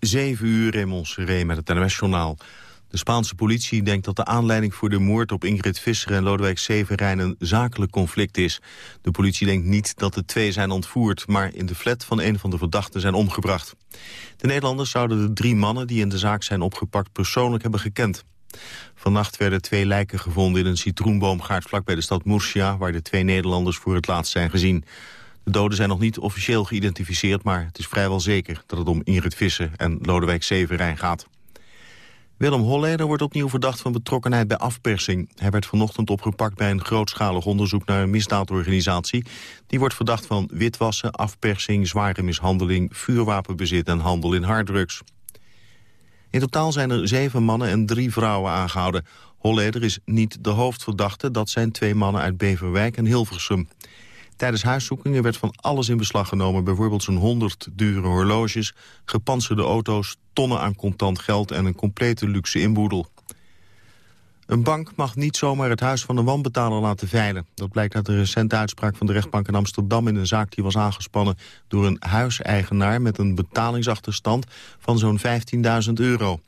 7 uur in Seré met het NMS-journaal. De Spaanse politie denkt dat de aanleiding voor de moord op Ingrid Visser en Lodewijk Severijn een zakelijk conflict is. De politie denkt niet dat de twee zijn ontvoerd, maar in de flat van een van de verdachten zijn omgebracht. De Nederlanders zouden de drie mannen die in de zaak zijn opgepakt persoonlijk hebben gekend. Vannacht werden twee lijken gevonden in een citroenboomgaard vlakbij de stad Murcia, waar de twee Nederlanders voor het laatst zijn gezien. De doden zijn nog niet officieel geïdentificeerd, maar het is vrijwel zeker dat het om Ingrid Visser en Lodewijk Severijn gaat. Willem Holleder wordt opnieuw verdacht van betrokkenheid bij afpersing. Hij werd vanochtend opgepakt bij een grootschalig onderzoek naar een misdaadorganisatie. Die wordt verdacht van witwassen, afpersing, zware mishandeling, vuurwapenbezit en handel in harddrugs. In totaal zijn er zeven mannen en drie vrouwen aangehouden. Holleder is niet de hoofdverdachte, dat zijn twee mannen uit Beverwijk en Hilversum. Tijdens huiszoekingen werd van alles in beslag genomen. Bijvoorbeeld zo'n 100 dure horloges, gepantserde auto's, tonnen aan contant geld en een complete luxe inboedel. Een bank mag niet zomaar het huis van een wanbetaler laten veilen. Dat blijkt uit een recente uitspraak van de rechtbank in Amsterdam... in een zaak die was aangespannen door een huiseigenaar... met een betalingsachterstand van zo'n 15.000 euro.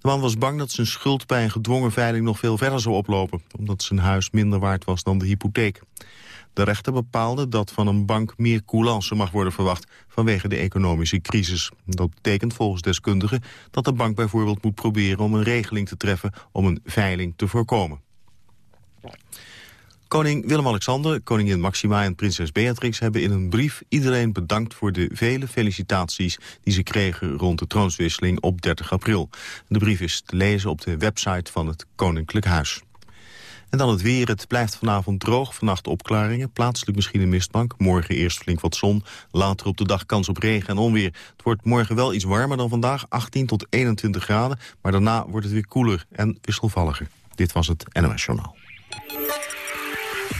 De man was bang dat zijn schuld bij een gedwongen veiling nog veel verder zou oplopen... omdat zijn huis minder waard was dan de hypotheek. De rechter bepaalde dat van een bank meer coulance mag worden verwacht vanwege de economische crisis. Dat betekent volgens deskundigen dat de bank bijvoorbeeld moet proberen om een regeling te treffen om een veiling te voorkomen. Koning Willem-Alexander, koningin Maxima en prinses Beatrix hebben in een brief iedereen bedankt voor de vele felicitaties die ze kregen rond de troonswisseling op 30 april. De brief is te lezen op de website van het Koninklijk Huis. En dan het weer. Het blijft vanavond droog. Vannacht opklaringen. Plaatselijk misschien een mistbank. Morgen eerst flink wat zon. Later op de dag kans op regen en onweer. Het wordt morgen wel iets warmer dan vandaag. 18 tot 21 graden. Maar daarna wordt het weer koeler en wisselvalliger. Dit was het NOS Journaal.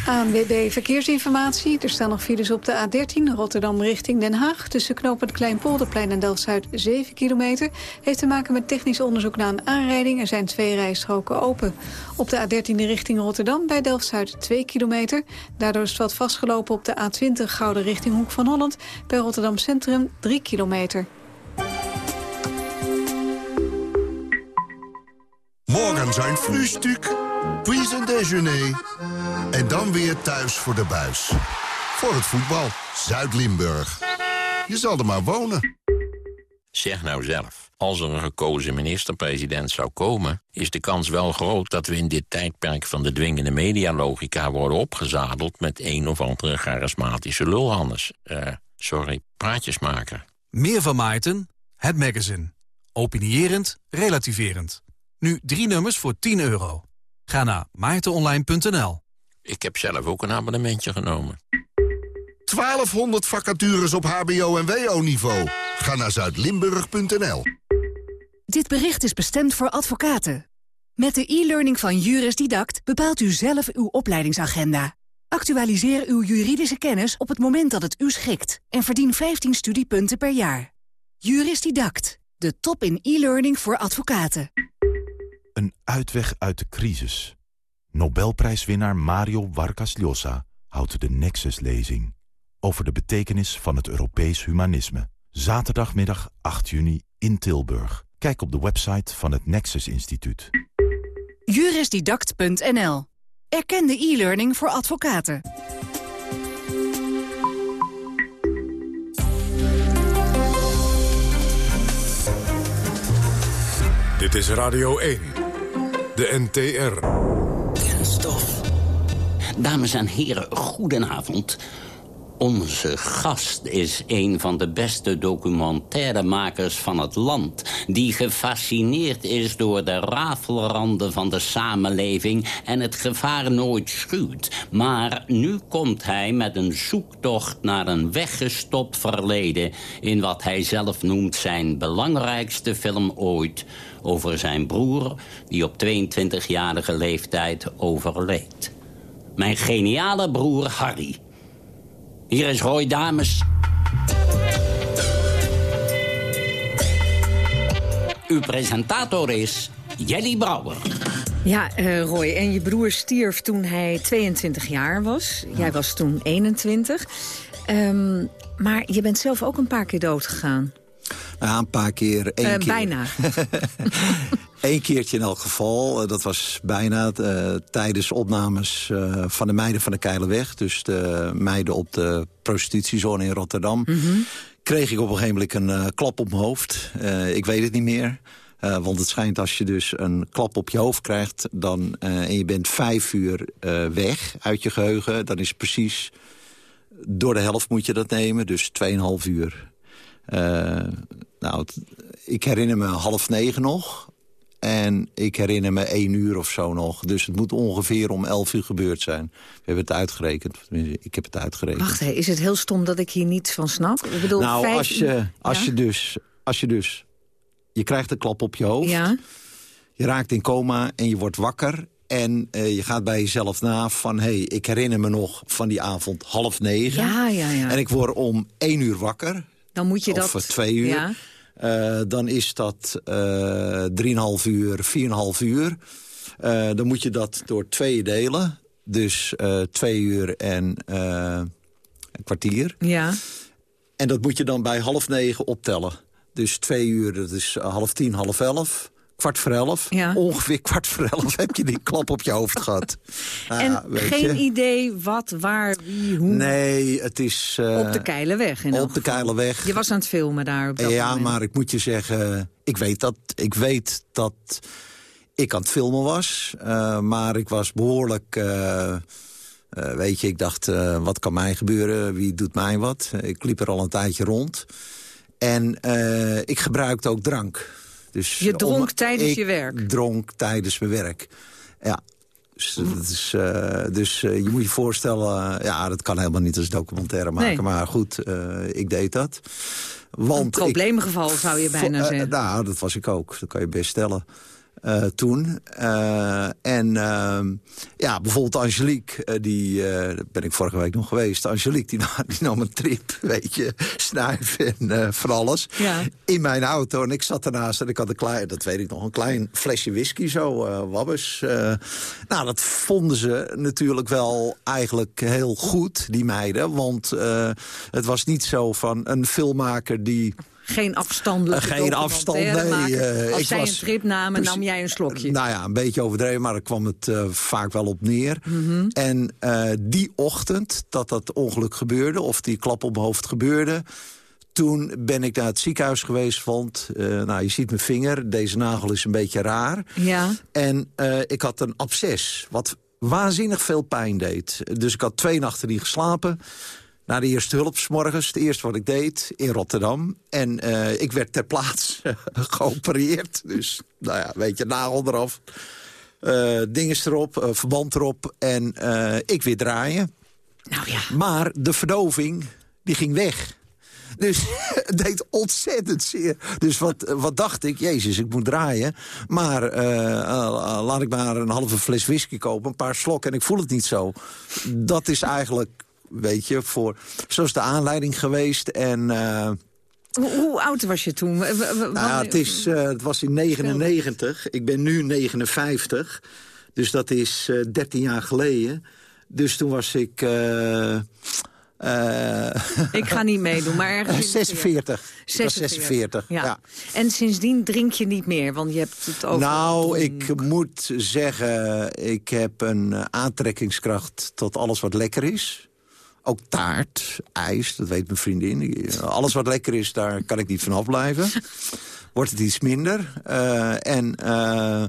ANWB Verkeersinformatie. Er staan nog files op de A13 Rotterdam richting Den Haag. Tussen knooppunt Kleinpolderplein en Delft-Zuid 7 kilometer. Heeft te maken met technisch onderzoek na een aanrijding. Er zijn twee rijstroken open. Op de A13 richting Rotterdam bij Delft-Zuid 2 kilometer. Daardoor is het wat vastgelopen op de A20 Gouden richting Hoek van Holland. Bij Rotterdam Centrum 3 kilometer. Morgen zijn frühstück, puis een déjeuner. En dan weer thuis voor de buis. Voor het voetbal, Zuid-Limburg. Je zal er maar wonen. Zeg nou zelf, als er een gekozen minister-president zou komen... is de kans wel groot dat we in dit tijdperk van de dwingende medialogica... worden opgezadeld met een of andere charismatische lulhannes. Uh, sorry, praatjesmaker. Meer van Maarten, het magazine. Opinierend, relativerend. Nu drie nummers voor 10 euro. Ga naar maartenonline.nl. Ik heb zelf ook een abonnementje genomen. 1200 vacatures op hbo- en wo-niveau. Ga naar zuidlimburg.nl. Dit bericht is bestemd voor advocaten. Met de e-learning van Juris Didact bepaalt u zelf uw opleidingsagenda. Actualiseer uw juridische kennis op het moment dat het u schikt... en verdien 15 studiepunten per jaar. Juris Didact, de top in e-learning voor advocaten. Een uitweg uit de crisis. Nobelprijswinnaar Mario Vargas Llosa houdt de Nexus-lezing... over de betekenis van het Europees humanisme. Zaterdagmiddag 8 juni in Tilburg. Kijk op de website van het Nexus Instituut. Jurisdidact.nl. Erkende e-learning voor advocaten. Dit is Radio 1. De NTR. Kenstof. Dames en heren, goedenavond. Onze gast is een van de beste documentairemakers van het land... die gefascineerd is door de rafelranden van de samenleving... en het gevaar nooit schuwt. Maar nu komt hij met een zoektocht naar een weggestopt verleden... in wat hij zelf noemt zijn belangrijkste film ooit... over zijn broer die op 22-jarige leeftijd overleed. Mijn geniale broer Harry... Hier is Roy Dames. Uw presentator is Jelly Brouwer. Ja, uh, Roy, en je broer stierf toen hij 22 jaar was. Jij was toen 21. Um, maar je bent zelf ook een paar keer dood gegaan. Nou, een paar keer. Één Uh, keer. bijna. Eén keertje in elk geval. Eh, dat was bijna eh, tijdens opnames eh, van de meiden van de Keilerweg. Dus de meiden op de prostitutiezone in Rotterdam. Kreeg ik op een gegeven moment een eh, klap op mijn hoofd. Eh, ik weet het niet meer. Eh, want het schijnt als je dus een klap op je hoofd krijgt... Dan, eh, en je bent vijf uur eh, weg uit je geheugen... dan is precies door de helft moet je dat nemen. Dus 2,5 uur. Eh, nou, het- ik herinner me half negen nog. En ik herinner me één uur of zo nog. Dus het moet ongeveer om elf uur gebeurd zijn. We hebben het uitgerekend. Tenminste, Ik heb het uitgerekend. Wacht, hè, is het heel stom dat ik hier niets van snap? Ik bedoel, nou, vijf- als je, als, Ja? je dus, als je dus... Je krijgt een klap op je hoofd. Ja, Je raakt in coma en je wordt wakker. En eh, je gaat bij jezelf na van... hé, hey, ik herinner me nog van die avond half negen. ja, ja. ja. En ik word om één uur wakker. Dan moet je dat... Of twee uur. Ja. Eh, dan is dat eh 3,5 uur, 4,5 uur. Eh, dan moet je dat door twee delen. Dus twee uur en een kwartier. Ja. En dat moet je dan bij half negen optellen. Dus twee uur, dat is half tien, half elf. Kwart voor elf. Ja. Ongeveer kwart voor elf heb je die klap op je hoofd gehad. Nou en weet geen je. idee wat, waar, wie, hoe. Nee, het is... eh, op de Keilerweg. In op de. Keilerweg. Je was aan het filmen daar op dat ja, moment. maar ik moet je zeggen, ik weet dat, ik weet dat ik aan het filmen was. eh, maar ik was behoorlijk, eh, weet je, ik dacht, wat kan mij gebeuren? Wie doet mij wat? Ik liep er al een tijdje rond. En ik gebruikte ook drank. Dus Je dronk om- tijdens je werk? dronk tijdens mijn werk, ja. Dus, dat is, eh, dus eh, je moet je voorstellen, ja, dat kan helemaal niet als documentaire maken. Nee. Maar goed, eh, ik deed dat. Want Een ik- probleemgeval zou je bijna zeggen. nou, dat was ik ook. Dat kan je best stellen. Eh, toen. Eh, en ehm, ja, bijvoorbeeld Angelique, eh, die daar ben ik vorige week nog geweest. Angelique, die, nam- die nam een trip, weet je, snuif en van alles. Ja. In mijn auto en ik zat ernaast en ik had een klein, dat weet ik nog, een klein flesje whisky zo, wabbes. nou, dat vonden ze natuurlijk wel eigenlijk heel goed, die meiden. Want het was niet zo van een filmmaker die... Geen afstandelijke Eh, geen afstand, nee, Als ik zij was een trip namen, nam jij een slokje. Nou ja, een beetje overdreven, maar daar kwam het eh, vaak wel op neer. Mhm. En eh, die ochtend dat dat ongeluk gebeurde, of die klap op mijn hoofd gebeurde... toen ben ik naar het ziekenhuis geweest, want nou, je ziet mijn vinger... deze nagel is een beetje raar. Ja. En ik had een absces, wat waanzinnig veel pijn deed. Dus ik had twee nachten niet geslapen. Naar de eerste hulp 's morgens, het eerste wat ik deed in Rotterdam. En eh, ik werd ter plaatse geopereerd. Dus, nou ja, weet je, nagel eraf. eh dinges erop, eh, verband erop. En ik weer draaien. Nou ja. Maar de verdoving, die ging weg. Dus het deed ontzettend zeer. Dus wat, wat dacht ik? Jezus, ik moet draaien. Maar laat ik maar een halve fles whisky kopen, een paar slokken... en ik voel het niet zo. Dat is eigenlijk, weet je, voor... Zo is de aanleiding geweest. En eh, Hoe, hoe oud was je toen? W- nou ja, het, is, eh, het was in 99. Ik ben nu 59. Dus dat is eh 13 jaar geleden. Dus toen was ik... eh, eh, Ik ga niet meedoen, maar ergens... in de 46. Ik was 46. 46, Ja. ja. En sindsdien drink je niet meer, want je hebt het over... Nou, ik moet zeggen, ik heb een eh, aantrekkingskracht tot alles wat lekker is. Ook taart, ijs, dat weet mijn vriendin. Die- Alles wat lekker is, daar kan ik niet van afblijven. Wordt het iets minder. Eh, en eh,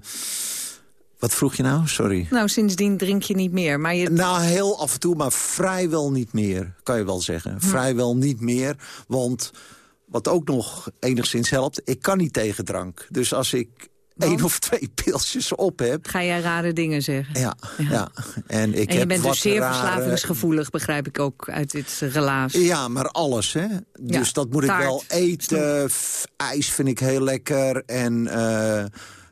wat vroeg je nou? Sorry. Nou, sindsdien drink je niet meer, maar je... Nou, heel af en toe, maar vrijwel niet meer, kan je wel zeggen. Hm. Vrijwel niet meer, want wat ook nog enigszins helpt... ik kan niet tegen drank. Dus als ik één of twee pilsjes op heb... Ga jij rare dingen zeggen? Ja, ja. En, ik en je heb bent dus zeer rare- verslavingsgevoelig, begrijp ik ook uit dit relaas. Ja, maar alles, hè. Dus Ja, dat moet ik wel eten. Ijs vind ik heel lekker. En eh,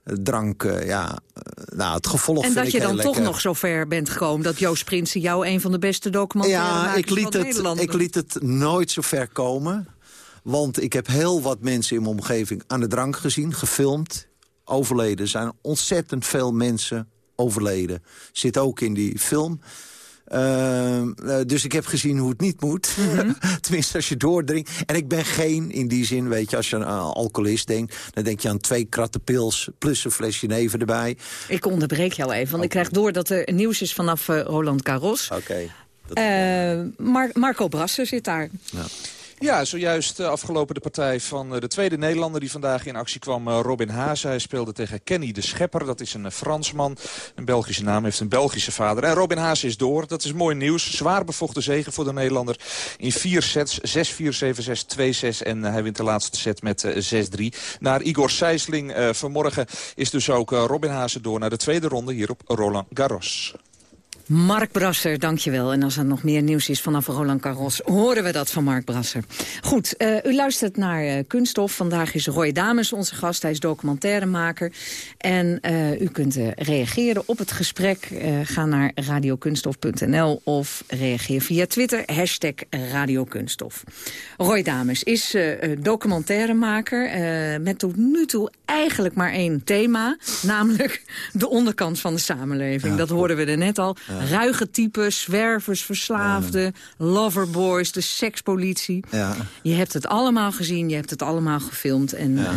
drank, eh, ja. eh, Nou, het gevolg En dat je dan toch nog zo ver bent gekomen... dat Joost Prinsen jou een van de beste documentaire Ja, ik liet, het, ik liet het nooit zo ver komen. Want ik heb heel wat mensen in mijn omgeving aan de drank gezien, gefilmd, overleden. Er zijn ontzettend veel mensen overleden. Zit ook in die film. Uh, dus ik heb gezien hoe het niet moet. Mhm. Tenminste, als je doordringt. En ik ben geen, in die zin, weet je, als je aan uh, alcoholist denkt... dan denk je aan twee kratten pils plus een flesje neven erbij. Ik onderbreek jou even, want ik krijg door dat er nieuws is vanaf uh, Roland Garros. Oké. Okay. Mar Marco Brasser zit daar. Ja. Ja, zojuist uh, afgelopen de partij van uh, de tweede Nederlander die vandaag in actie kwam. Uh, Robin Haase. Hij speelde tegen Kenny de Schepper. Dat is een Fransman. Een Belgische naam. Heeft een Belgische vader. En Robin Haase is door. Dat is mooi nieuws. Zwaar bevochten zegen voor de Nederlander. In vier sets. 6-4, 7-6, 2-6. En hij wint de laatste set met 6-3. Naar Igor Sijsling vanmorgen is dus ook Robin Haase door naar de tweede ronde hier op Roland Garros. Mark Brasser, dankjewel. En als er nog meer nieuws is vanaf Roland Garros, horen we dat van Mark Brasser. Goed, uh, u luistert naar uh, Kunststof. Vandaag is Roy Dames onze gast. Hij is documentairemaker. En uh, u kunt reageren op het gesprek. ga naar radiokunststof.nl of reageer via Twitter. Hashtag Radiokunststof. Roy Dames is documentairemaker. met tot nu toe eigenlijk maar één thema. Namelijk de onderkant van de samenleving. Ja, dat hoorden we er net al. Ja. Ruige types, zwervers, verslaafden, loverboys, de sekspolitie. Ja. Je hebt het allemaal gezien, je hebt het allemaal gefilmd. En, uh,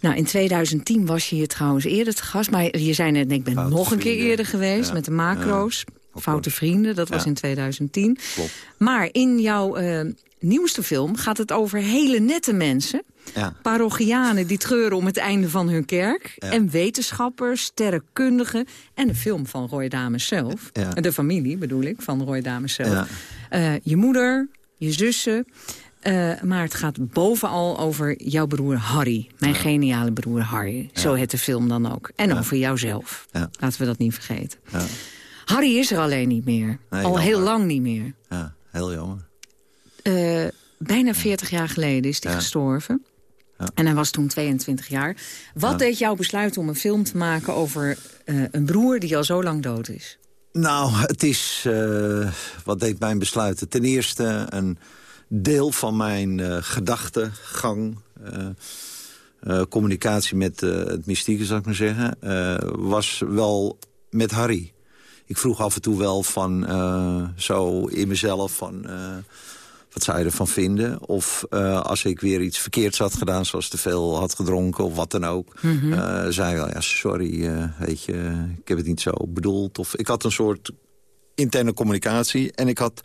nou, in 2010 was je hier trouwens eerder te gast. Maar je zei net, ik ben Foute nog een keer eerder geweest met de macro's. Foute Vrienden, dat was in 2010. Klopt. Maar in jouw uh, nieuwste film gaat het over hele nette mensen... Ja. Parochianen die treuren om het einde van hun kerk. Ja. En wetenschappers, sterrenkundigen. En de film van Roy Dames zelf. Ja. De familie bedoel ik, van Roy Dames zelf. Uh, je moeder, je zussen. Uh, maar het gaat bovenal over jouw broer Harry. Mijn geniale broer Harry. Zo heet de film dan ook. En over jouzelf. Laten we dat niet vergeten. Harry is er alleen niet meer. Nee, Al heel lang niet meer. Ja, heel jammer. Uh, bijna 40 jaar geleden is hij gestorven. Ja. En hij was toen 22 jaar. Wat Ja. deed jou besluiten om een film te maken over uh, een broer die al zo lang dood is? Nou, het is... Uh, wat deed mijn besluiten? Ten eerste een deel van mijn uh, gedachtegang... Communicatie met het mystieke, zou ik maar zeggen... was wel met Harry. Ik vroeg af en toe wel van zo in mezelf van wat zou je ervan vinden? Of uh, als ik weer iets verkeerds had gedaan, zoals te veel had gedronken of wat dan ook... Mm -hmm. uh, zei wel, ja, sorry, uh, weet je, ik heb het niet zo bedoeld. Of ik had een soort interne communicatie en ik had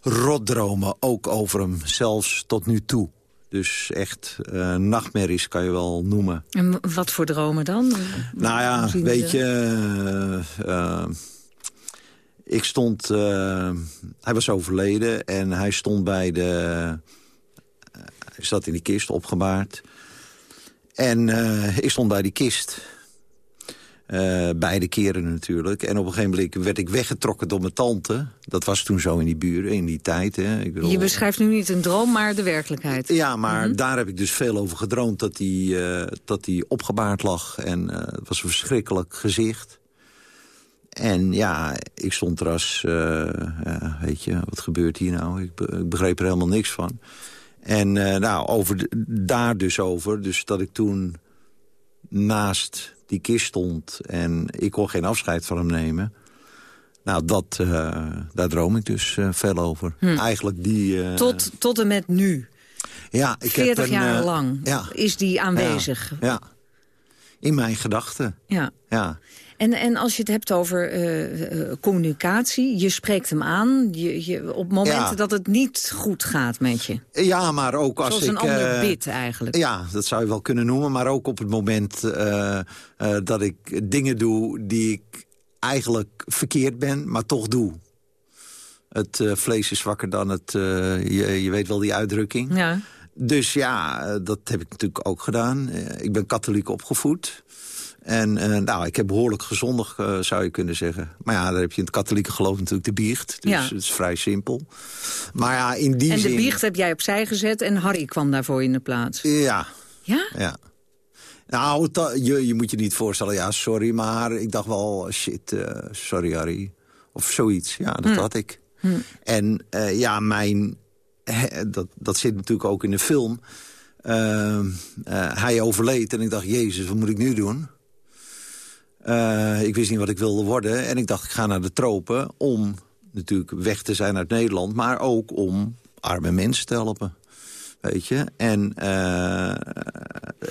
rotdromen ook over hem, zelfs tot nu toe. Dus echt uh, nachtmerries kan je wel noemen. En wat voor dromen dan? Nou ja, weet je... Uh, ik stond... Uh, hij was overleden en hij stond bij de... Uh, hij zat in die kist, opgebaard. En uh, ik stond bij die kist. beide keren natuurlijk. En op een gegeven moment werd ik weggetrokken door mijn tante. Dat was toen zo in die buren, in die tijd. Hè. Ik bedoel, Je beschrijft nu niet een droom, maar de werkelijkheid. Ja, maar mm -hmm. daar heb ik dus veel over gedroomd. Dat hij, dat hij opgebaard lag. En het was een verschrikkelijk gezicht. En ja, ik stond er als, uh, ja, weet je, wat gebeurt hier nou? Ik, ik begreep er helemaal niks van. En uh, nou, over de, daar dus over. Dus dat ik toen naast die kist stond en ik kon geen afscheid van hem nemen. Nou, dat, uh, daar droom ik dus veel over. Hm. Eigenlijk die... tot, tot en met nu? Ja, ik 40 heb een, jaar lang ja, is die aanwezig? Ja, ja. in mijn gedachten. Ja. ja. En, en als je het hebt over uh, uh, communicatie, je spreekt hem aan... Je, je, op momenten ja. dat het niet goed gaat met je. Ja, maar ook als Zoals ik... een ander uh, bid eigenlijk. Ja, dat zou je wel kunnen noemen. Maar ook op het moment dat ik dingen doe die ik eigenlijk verkeerd ben, maar toch doe. Het vlees is zwakker dan het... je, je weet wel die uitdrukking. Ja. Dus ja, dat heb ik natuurlijk ook gedaan. ik ben katholiek opgevoed. En uh, nou, ik heb behoorlijk gezondig, uh, zou je kunnen zeggen. Maar ja, daar heb je in het katholieke geloof natuurlijk de biecht. Dus ja. het is vrij simpel. Maar ja, in die en zin... de biecht heb jij opzij gezet en Harry kwam daarvoor in de plaats. Ja. Ja? Ja. Nou, je, je moet je niet voorstellen, ja, sorry, maar ik dacht wel, shit, uh, sorry Harry. Of zoiets, ja, dat hm. had ik. Hm. En ja, mijn... dat, dat zit natuurlijk ook in de film... hij overleed en ik dacht, jezus, wat moet ik nu doen? Uh, ik wist niet wat ik wilde worden. En ik dacht, ik ga naar de tropen om natuurlijk weg te zijn uit Nederland... maar ook om arme mensen te helpen. Weet je? En, uh,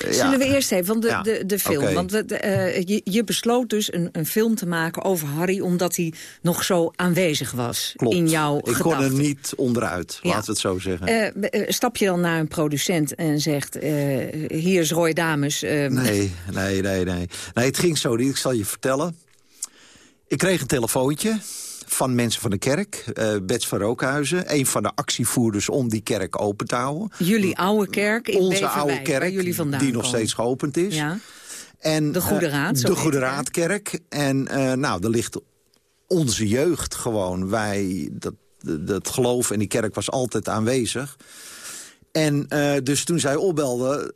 Zullen we eerst even, van de, de, de film. Want de, uh, je, je, besloot dus een, een, film te maken over Harry... omdat hij nog zo aanwezig was Klopt. in jouw Ik kon er niet onderuit, ja. laten we het zo zeggen. Uh, stap je dan naar een producent en zegt... hier is Roy Dames. Nee, nee, nee, nee. Nee, het ging zo niet. Ik zal je vertellen. Ik kreeg een telefoontje van mensen van de kerk. Uh, Bets van Rookhuizen, een van de actievoerders om die kerk open te houden. Jullie oude kerk in Onze Beverwijk, oude kerk, jullie vandaan die nog komen. steeds geopend is. Ja. En, de Goede Raad. Uh, de Goede Raadkerk. En uh, nou, er ligt onze jeugd gewoon. Wij, dat, dat geloof en die kerk was altijd aanwezig. En uh, dus toen zij opbelde,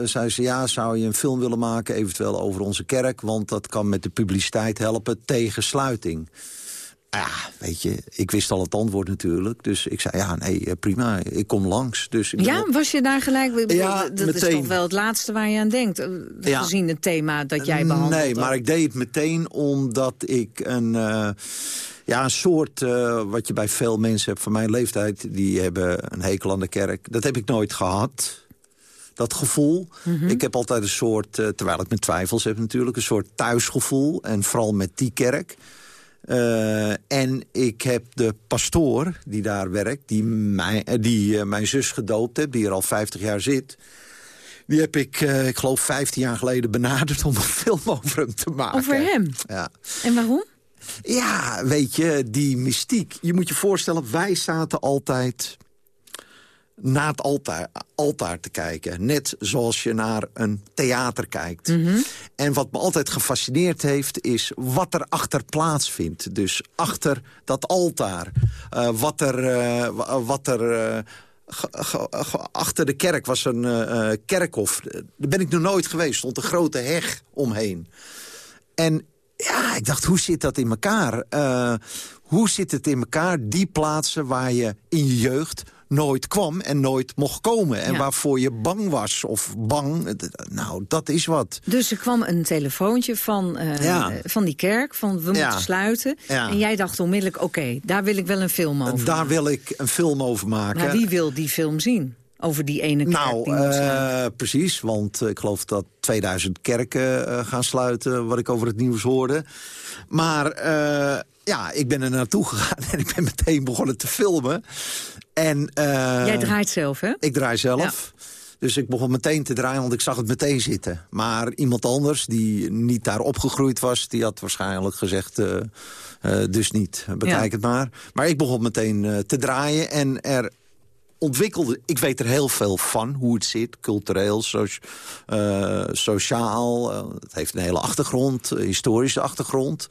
uh, zei ze... ja, zou je een film willen maken, eventueel over onze kerk... want dat kan met de publiciteit helpen tegen sluiting. Ja, weet je, ik wist al het antwoord natuurlijk. Dus ik zei, ja, nee, prima, ik kom langs. Dus ja, was je daar gelijk... Ja, dat meteen. is toch wel het laatste waar je aan denkt, ja. gezien het thema dat jij behandelt. Nee, maar ik deed het meteen omdat ik een... Uh, ja, een soort, uh, wat je bij veel mensen hebt van mijn leeftijd... die hebben een hekel aan de kerk. Dat heb ik nooit gehad, dat gevoel. Mm -hmm. Ik heb altijd een soort, terwijl ik mijn twijfels heb natuurlijk... een soort thuisgevoel, en vooral met die kerk... Uh, en ik heb de pastoor die daar werkt, die, mijn, die uh, mijn zus gedoopt heeft... die er al 50 jaar zit... Die heb ik, uh, ik geloof, 15 jaar geleden benaderd om een film over hem te maken. Over hem? Ja. En waarom? Ja, weet je, die mystiek. Je moet je voorstellen, wij zaten altijd naar het altaar, altaar te kijken. Net zoals je naar een theater kijkt. Mhm. Mm -hmm. En wat me altijd gefascineerd heeft, is wat er achter plaatsvindt. Dus achter dat altaar. Uh, wat er... Uh, wat er uh, achter de kerk was een kerkhof. Daar ben ik nog nooit geweest. stond een grote heg omheen. En ja, ik dacht, hoe zit dat in elkaar? Uh, hoe zit het in elkaar, die plaatsen waar je in je jeugd nooit kwam en nooit mocht komen. En ja. waarvoor je bang was of bang. Nou, dat is wat. Dus er kwam een telefoontje van, uh, ja. van die kerk, van we ja. moeten sluiten. En jij dacht onmiddellijk, oké, okay, daar wil ik wel een film over Daar wil ik een film over maken. Maar wie wil die film zien? Over die ene kerk nou, die uh, precies, want ik geloof dat 2000 kerken uh, gaan sluiten... wat ik over het nieuws hoorde. Maar ja, ik ben er naartoe gegaan en ik ben meteen begonnen te filmen. En, Jij draait zelf, hè? Ik draai zelf. Ja. Dus ik begon meteen te draaien, want ik zag het meteen zitten. Maar iemand anders, die niet daar opgegroeid was... die had waarschijnlijk gezegd, uh, uh, dus niet, bekijk ja. het maar. Maar ik begon meteen te draaien en er ontwikkelde... Ik weet er heel veel van, hoe het zit, cultureel, so sociaal. Het heeft een hele achtergrond, historische achtergrond.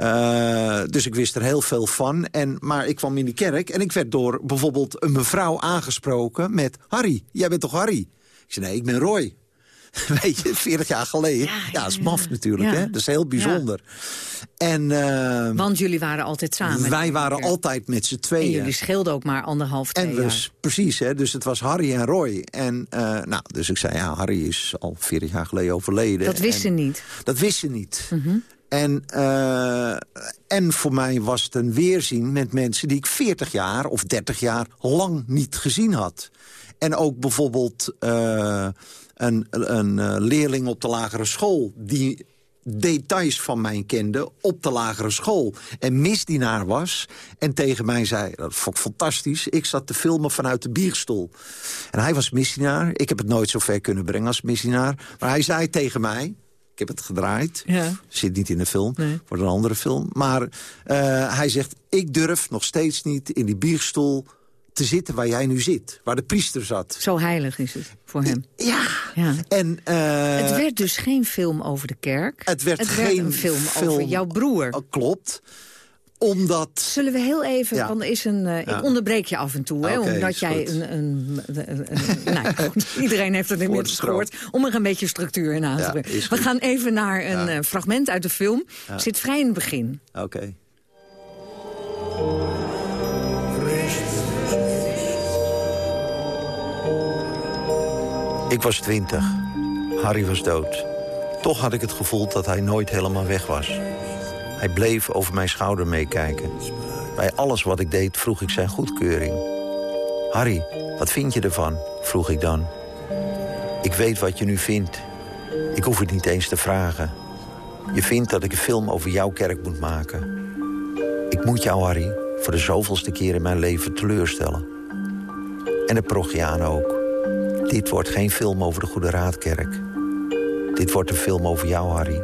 Uh, dus ik wist er heel veel van. En, maar ik kwam in die kerk en ik werd door bijvoorbeeld een mevrouw aangesproken met... Harry, jij bent toch Harry? Ik zei, nee, ik ben Roy. Weet je, 40 jaar geleden. Ja, ja dat is maf natuurlijk, ja. hè? Dat is heel bijzonder. Ja. En, uh, Want jullie waren altijd samen. Wij waren altijd met z'n tweeën. En jullie scheelden ook maar anderhalf, twee en dus, jaar. Precies, hè? dus het was Harry en Roy. En, uh, nou, dus ik zei, ja, Harry is al 40 jaar geleden overleden. Dat wist ze niet? Dat wist ze niet. Mm -hmm. En, uh, en voor mij was het een weerzien met mensen die ik 40 jaar of 30 jaar lang niet gezien had. En ook bijvoorbeeld uh, een, een uh, leerling op de lagere school... die details van mij kende op de lagere school. En misdienaar was en tegen mij zei... dat vond ik fantastisch, ik zat te filmen vanuit de bierstoel. En hij was misdienaar. Ik heb het nooit zo ver kunnen brengen als misdienaar. Maar hij zei tegen mij... Ik heb het gedraaid. Ja. Zit niet in de film, nee. voor een andere film. Maar uh, hij zegt, ik durf nog steeds niet in die bierstoel te zitten waar jij nu zit. Waar de priester zat. Zo heilig is het voor hem. Ja. ja. En, uh, het werd dus geen film over de kerk. Het werd, het geen werd een film, film over jouw broer. Uh, klopt omdat... Zullen we heel even, ja. want er is een, uh, ja. ik onderbreek je af en toe, hè, okay, omdat jij een... een, een, een nou, goed, iedereen heeft het inmiddels gehoord, om er een beetje structuur in aan te brengen. Ja, we gaan even naar een uh, fragment uit de film. Zit vrij in het begin. Oké. Okay. Ik was twintig. Harry was dood. Toch had ik het gevoel dat hij nooit helemaal weg was. Hij bleef over mijn schouder meekijken. Bij alles wat ik deed vroeg ik zijn goedkeuring. Harry, wat vind je ervan? vroeg ik dan. Ik weet wat je nu vindt. Ik hoef het niet eens te vragen. Je vindt dat ik een film over jouw kerk moet maken. Ik moet jou, Harry, voor de zoveelste keer in mijn leven teleurstellen. En de Progiaan ook. Dit wordt geen film over de Goede Raadkerk. Dit wordt een film over jou, Harry.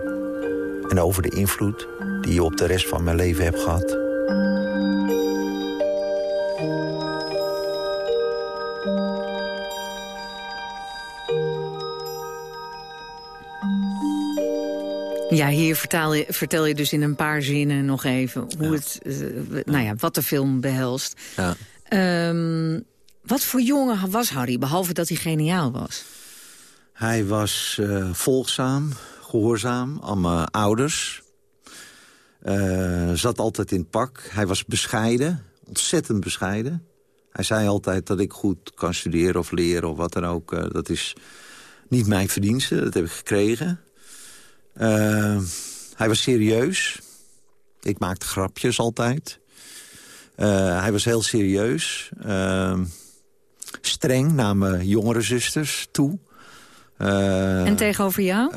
En over de invloed die je op de rest van mijn leven hebt gehad. Ja, hier vertel je, vertel je dus in een paar zinnen nog even hoe het, uh, nou ja, wat de film behelst. Ja. Um, wat voor jongen was Harry, behalve dat hij geniaal was? Hij was uh, volgzaam, gehoorzaam aan mijn ouders. Uh, zat altijd in het pak. Hij was bescheiden, ontzettend bescheiden. Hij zei altijd dat ik goed kan studeren of leren of wat dan ook. Uh, dat is niet mijn verdienste, dat heb ik gekregen. Uh, hij was serieus. Ik maakte grapjes altijd. Hij was heel serieus. Uh, streng naar mijn jongere zusters toe. en tegenover jou?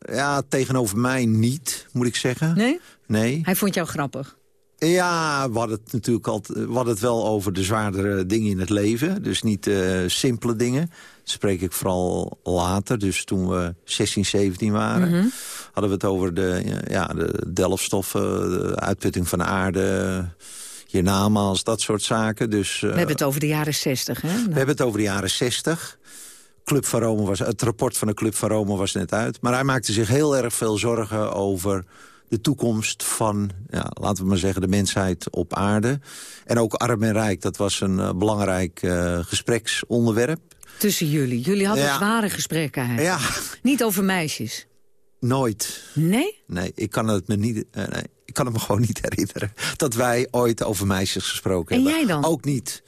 ja, tegenover mij niet, moet ik zeggen. Nee? Nee. Hij vond jou grappig? Ja, we hadden het natuurlijk altijd, we hadden het wel over de zwaardere dingen in het leven. Dus niet simpele dingen spreek ik vooral later. Dus toen we 16, 17 waren, mm -hmm. hadden we het over de, ja, de delfstoffen, de uitputting van de aarde, hiernamaals, dat soort zaken. Dus, uh, we hebben het over de jaren 60, hè? We hebben het over de jaren 60. Club van Rome was, het rapport van de Club van Rome was net uit. Maar hij maakte zich heel erg veel zorgen over de toekomst van, ja, laten we maar zeggen, de mensheid op aarde. En ook arm en rijk, dat was een uh, belangrijk uh, gespreksonderwerp. Tussen jullie? Jullie hadden ja. zware gesprekken eigenlijk. Ja. Niet over meisjes? Nooit. Nee? Nee, ik kan het me niet... Uh, nee, ik kan het me gewoon niet herinneren dat wij ooit over meisjes gesproken en hebben. En jij dan? Ook niet.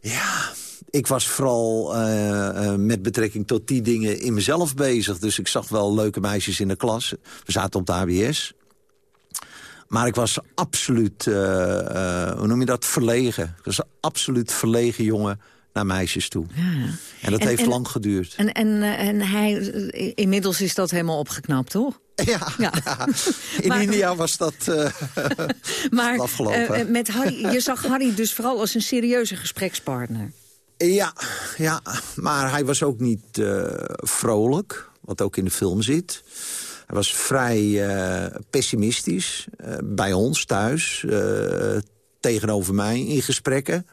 Ja, ik was vooral uh, uh, met betrekking tot die dingen in mezelf bezig. Dus ik zag wel leuke meisjes in de klas. We zaten op de HBS. Maar ik was absoluut, uh, hoe noem je dat, verlegen. Ik was een absoluut verlegen jongen naar meisjes toe. Ja. En dat en, heeft en, lang geduurd. En, en, en hij, inmiddels is dat helemaal opgeknapt, toch? Ja, ja. ja. in maar, India was dat uh, maar, afgelopen. Uh, met Harry, je zag Harry dus vooral als een serieuze gesprekspartner. Ja, ja, maar hij was ook niet uh, vrolijk, wat ook in de film zit. Hij was vrij uh, pessimistisch uh, bij ons thuis, tegenover mij in gesprekken.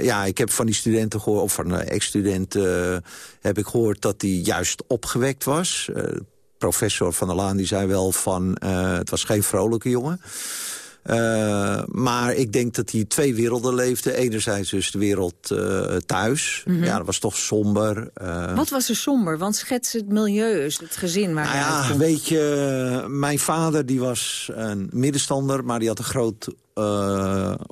ja, ik heb van die studenten gehoord, of van ex-studenten heb ik gehoord dat hij juist opgewekt was. professor Van der Laan die zei wel van, het was geen vrolijke jongen. Uh, maar ik denk dat hij twee werelden leefde. Enerzijds dus de wereld uh, thuis. Mm -hmm. Ja, dat was toch somber. Uh... Wat was er somber? Want schets het milieu, het gezin waar nou hij ja, weet je, mijn vader die was een middenstander... maar die had een groot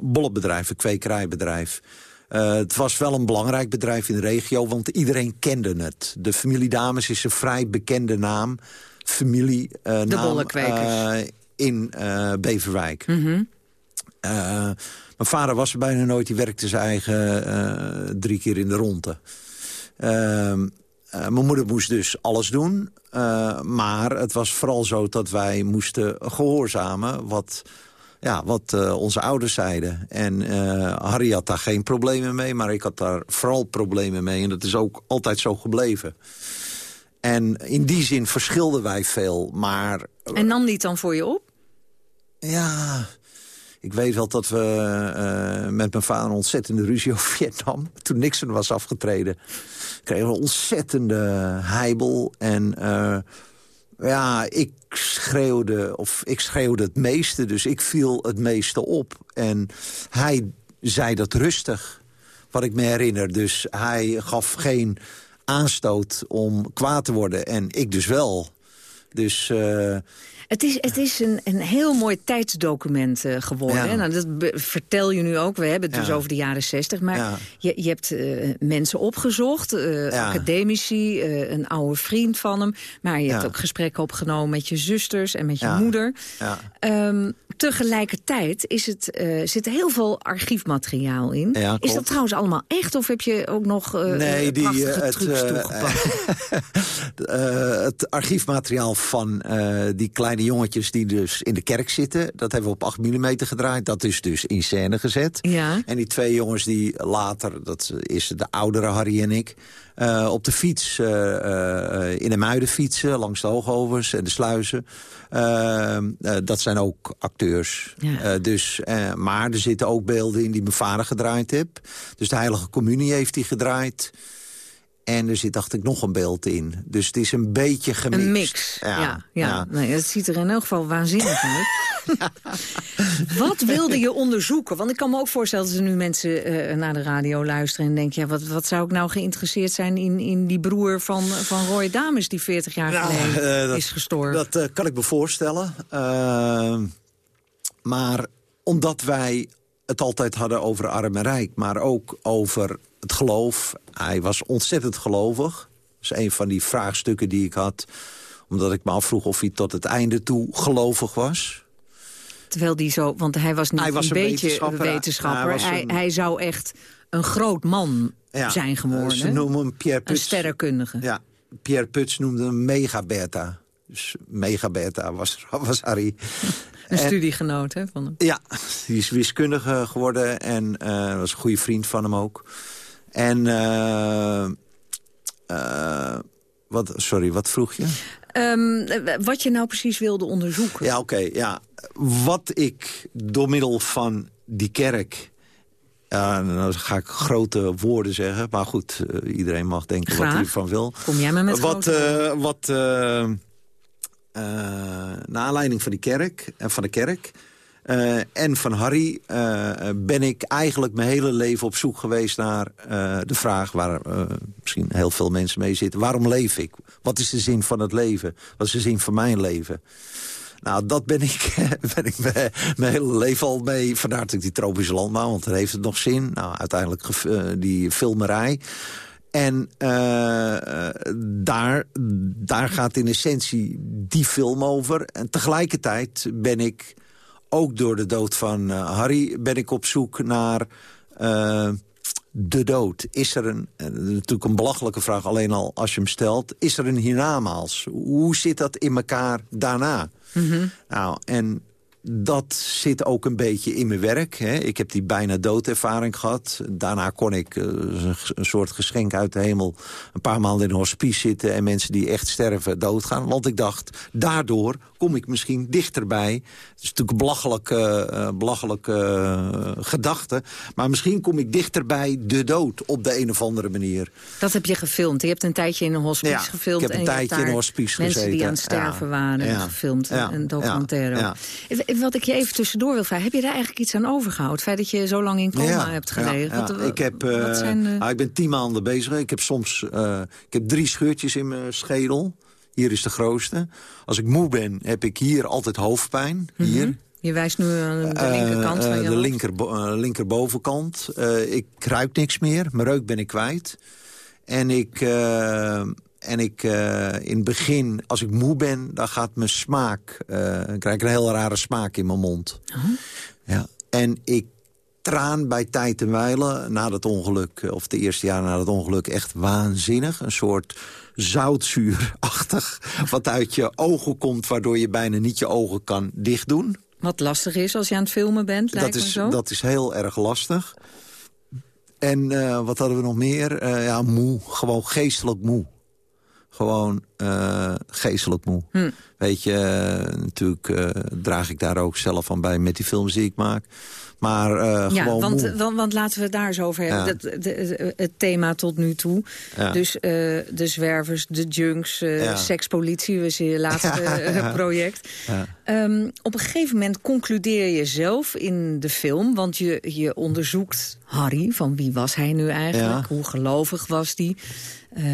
bolletbedrijf, een kwekerijbedrijf. het was wel een belangrijk bedrijf in de regio, want iedereen kende het. De familie Dames is een vrij bekende naam. Familie de naam, bollenkwekers in uh, Beverwijk. Mm -hmm. uh, mijn vader was er bijna nooit. Die werkte zijn eigen uh, drie keer in de ronde. Ehm, mijn moeder moest dus alles doen. maar het was vooral zo dat wij moesten gehoorzamen... wat, ja, wat onze ouders zeiden. En Harry had daar geen problemen mee... maar ik had daar vooral problemen mee. En dat is ook altijd zo gebleven. En in die zin verschilden wij veel, maar... En nam die het dan voor je op? Ja, ik weet wel dat we uh, met mijn vader ontzettende ruzie over Vietnam... toen Nixon was afgetreden, kregen we ontzettende heibel. En uh, ja, ik schreeuwde, of ik schreeuwde het meeste, dus ik viel het meeste op. En hij zei dat rustig, wat ik me herinner. Dus hij gaf geen aanstoot om kwaad te worden. En ik dus wel. Dus... Uh, het is, het is een, een heel mooi tijdsdocument uh, geworden. Ja. Hè? Nou, dat vertel je nu ook. We hebben het dus over de jaren zestig. Maar Ja. je, je hebt uh, mensen opgezocht, academici, een oude vriend van hem. Maar je hebt ook gesprekken opgenomen met je zusters en met je moeder. ja. Um, tegelijkertijd is het, uh, zit heel veel archiefmateriaal in. Ja, is dat trouwens allemaal echt of heb je ook nog uh, nee, die, het, toegepast? het archiefmateriaal van die kleine jongetjes die dus in de kerk zitten... dat hebben we op 8 mm gedraaid. Dat is dus in scène gezet. Ja. En die twee jongens die later, dat is de oudere Harry en ik... Uh, op de fiets uh, uh, in de muiden fietsen, langs de hoogovers en de sluizen. Dat zijn ook acteurs. Ja. dus, maar er zitten ook beelden in die mijn vader gedraaid heeft. Dus de Heilige Communie heeft hij gedraaid. En er zit, dacht ik, nog een beeld in. Dus het is een beetje gemixt. Een mix, ja. ja, ja. Nee, het ziet er in elk geval waanzinnig uit. wat wilde je onderzoeken? Want ik kan me ook voorstellen dat er nu mensen uh, naar de radio luisteren... en denken, ja, wat, wat zou ik nou geïnteresseerd zijn... in, in die broer van, van Roy Dames die 40 jaar nou, geleden uh, dat, is gestorven? Dat uh, kan ik me voorstellen. maar omdat wij het altijd hadden over arm en rijk... maar ook over het geloof. Hij was ontzettend gelovig. Dat is een van die vraagstukken die ik had. Omdat ik me afvroeg of hij tot het einde toe gelovig was. Terwijl die zo... Want hij was niet hij was een, beetje wetenschapper. wetenschapper. hij, hij, hij, zou echt een groot man ja, zijn geworden. Ze noemen hem Pierre Puts. Een sterrenkundige. Ja, Pierre Puts noemde hem megabeta. Dus megabeta was, was Harry. Een studiegenoot, hè? Van hem. Ja, die is wiskundige geworden en uh, was een goede vriend van hem ook. En, uh, uh, wat, sorry, wat vroeg je? Um, wat je nou precies wilde onderzoeken. Ja, oké. Okay, ja. Wat ik door middel van die kerk... Uh, nou ga ik grote woorden zeggen. Maar goed, uh, iedereen mag denken Graag. wat hij ervan wil. Kom jij maar met wat, uh, Wat, naar aanleiding van die kerk en van de kerk... Uh, en van Harry ben ik eigenlijk mijn hele leven op zoek geweest naar de vraag... waar misschien heel veel mensen mee zitten. Waarom leef ik? Wat is de zin van het leven? Wat is de zin van mijn leven? Nou, dat ben ik, ben ik mijn, hele leven al mee. Vandaar ik die tropische landbouw, want dan heeft het nog zin. Nou, uiteindelijk die filmerij. En daar, daar gaat in essentie die film over. En tegelijkertijd ben ik ook door de dood van uh, Harry ben ik op zoek naar uh, de dood. Is er een, natuurlijk een belachelijke vraag alleen al als je hem stelt... is er een hiernamaals? Hoe zit dat in elkaar daarna? Mm -hmm. Nou, en dat zit ook een beetje in mijn werk. Hè. Ik heb die bijna doodervaring gehad. Daarna kon ik uh, een soort geschenk uit de hemel... een paar maanden in een hospice zitten... en mensen die echt sterven doodgaan. Want ik dacht, daardoor kom ik misschien dichterbij. Het is natuurlijk een belachelijke, uh, belachelijke uh, gedachte. Maar misschien kom ik dichterbij de dood op de een of andere manier. Dat heb je gefilmd. Je hebt een tijdje in een hospice ja, gefilmd. ik heb een tijdje in een hospice mensen gezeten. die aan het sterven ja. waren ja. gefilmd. Ja. Een documentaire. Ja. Wat ik je even tussendoor wil vragen. Heb je daar eigenlijk iets aan overgehouden? Het feit dat je zo lang in coma hebt gelegen. Wat, ik, heb, uh, zijn, uh... ah, ik ben tien maanden bezig. Ik heb soms uh, ik heb drie scheurtjes in mijn schedel. Hier is de grootste. Als ik moe ben, heb ik hier altijd hoofdpijn. Hier. Mm -hmm. Je wijst nu aan de linkerkant van je De linker, linkerbovenkant. ik ruik niks meer. Mijn reuk ben ik kwijt. En ik... En ik, uh, in het begin, als ik moe ben, dan gaat mijn smaak... Uh, dan krijg ik een heel rare smaak in mijn mond. Oh. Ja. En ik traan bij tijd en wijle na dat ongeluk... of de eerste jaren na dat ongeluk echt waanzinnig. Een soort zoutzuurachtig wat uit je ogen komt... waardoor je bijna niet je ogen kan dichtdoen. Wat lastig is als je aan het filmen bent, lijkt dat is, zo. Dat is heel erg lastig. En uh, wat hadden we nog meer? ja, moe. Gewoon geestelijk moe gewoon uh, geestelijk moe. Hm. Weet je, uh, natuurlijk uh, draag ik daar ook zelf aan bij met die films die ik maak. Maar ja, gewoon want, want, want, laten we het daar eens over hebben. Ja. Dat, de, het thema tot nu toe. Ja. Dus de zwervers, de junks, Ja. sekspolitie was je laatste project. Um, op een gegeven moment concludeer je zelf in de film... want je, je onderzoekt Harry, van wie was hij nu eigenlijk? Hoe gelovig was die? Uh,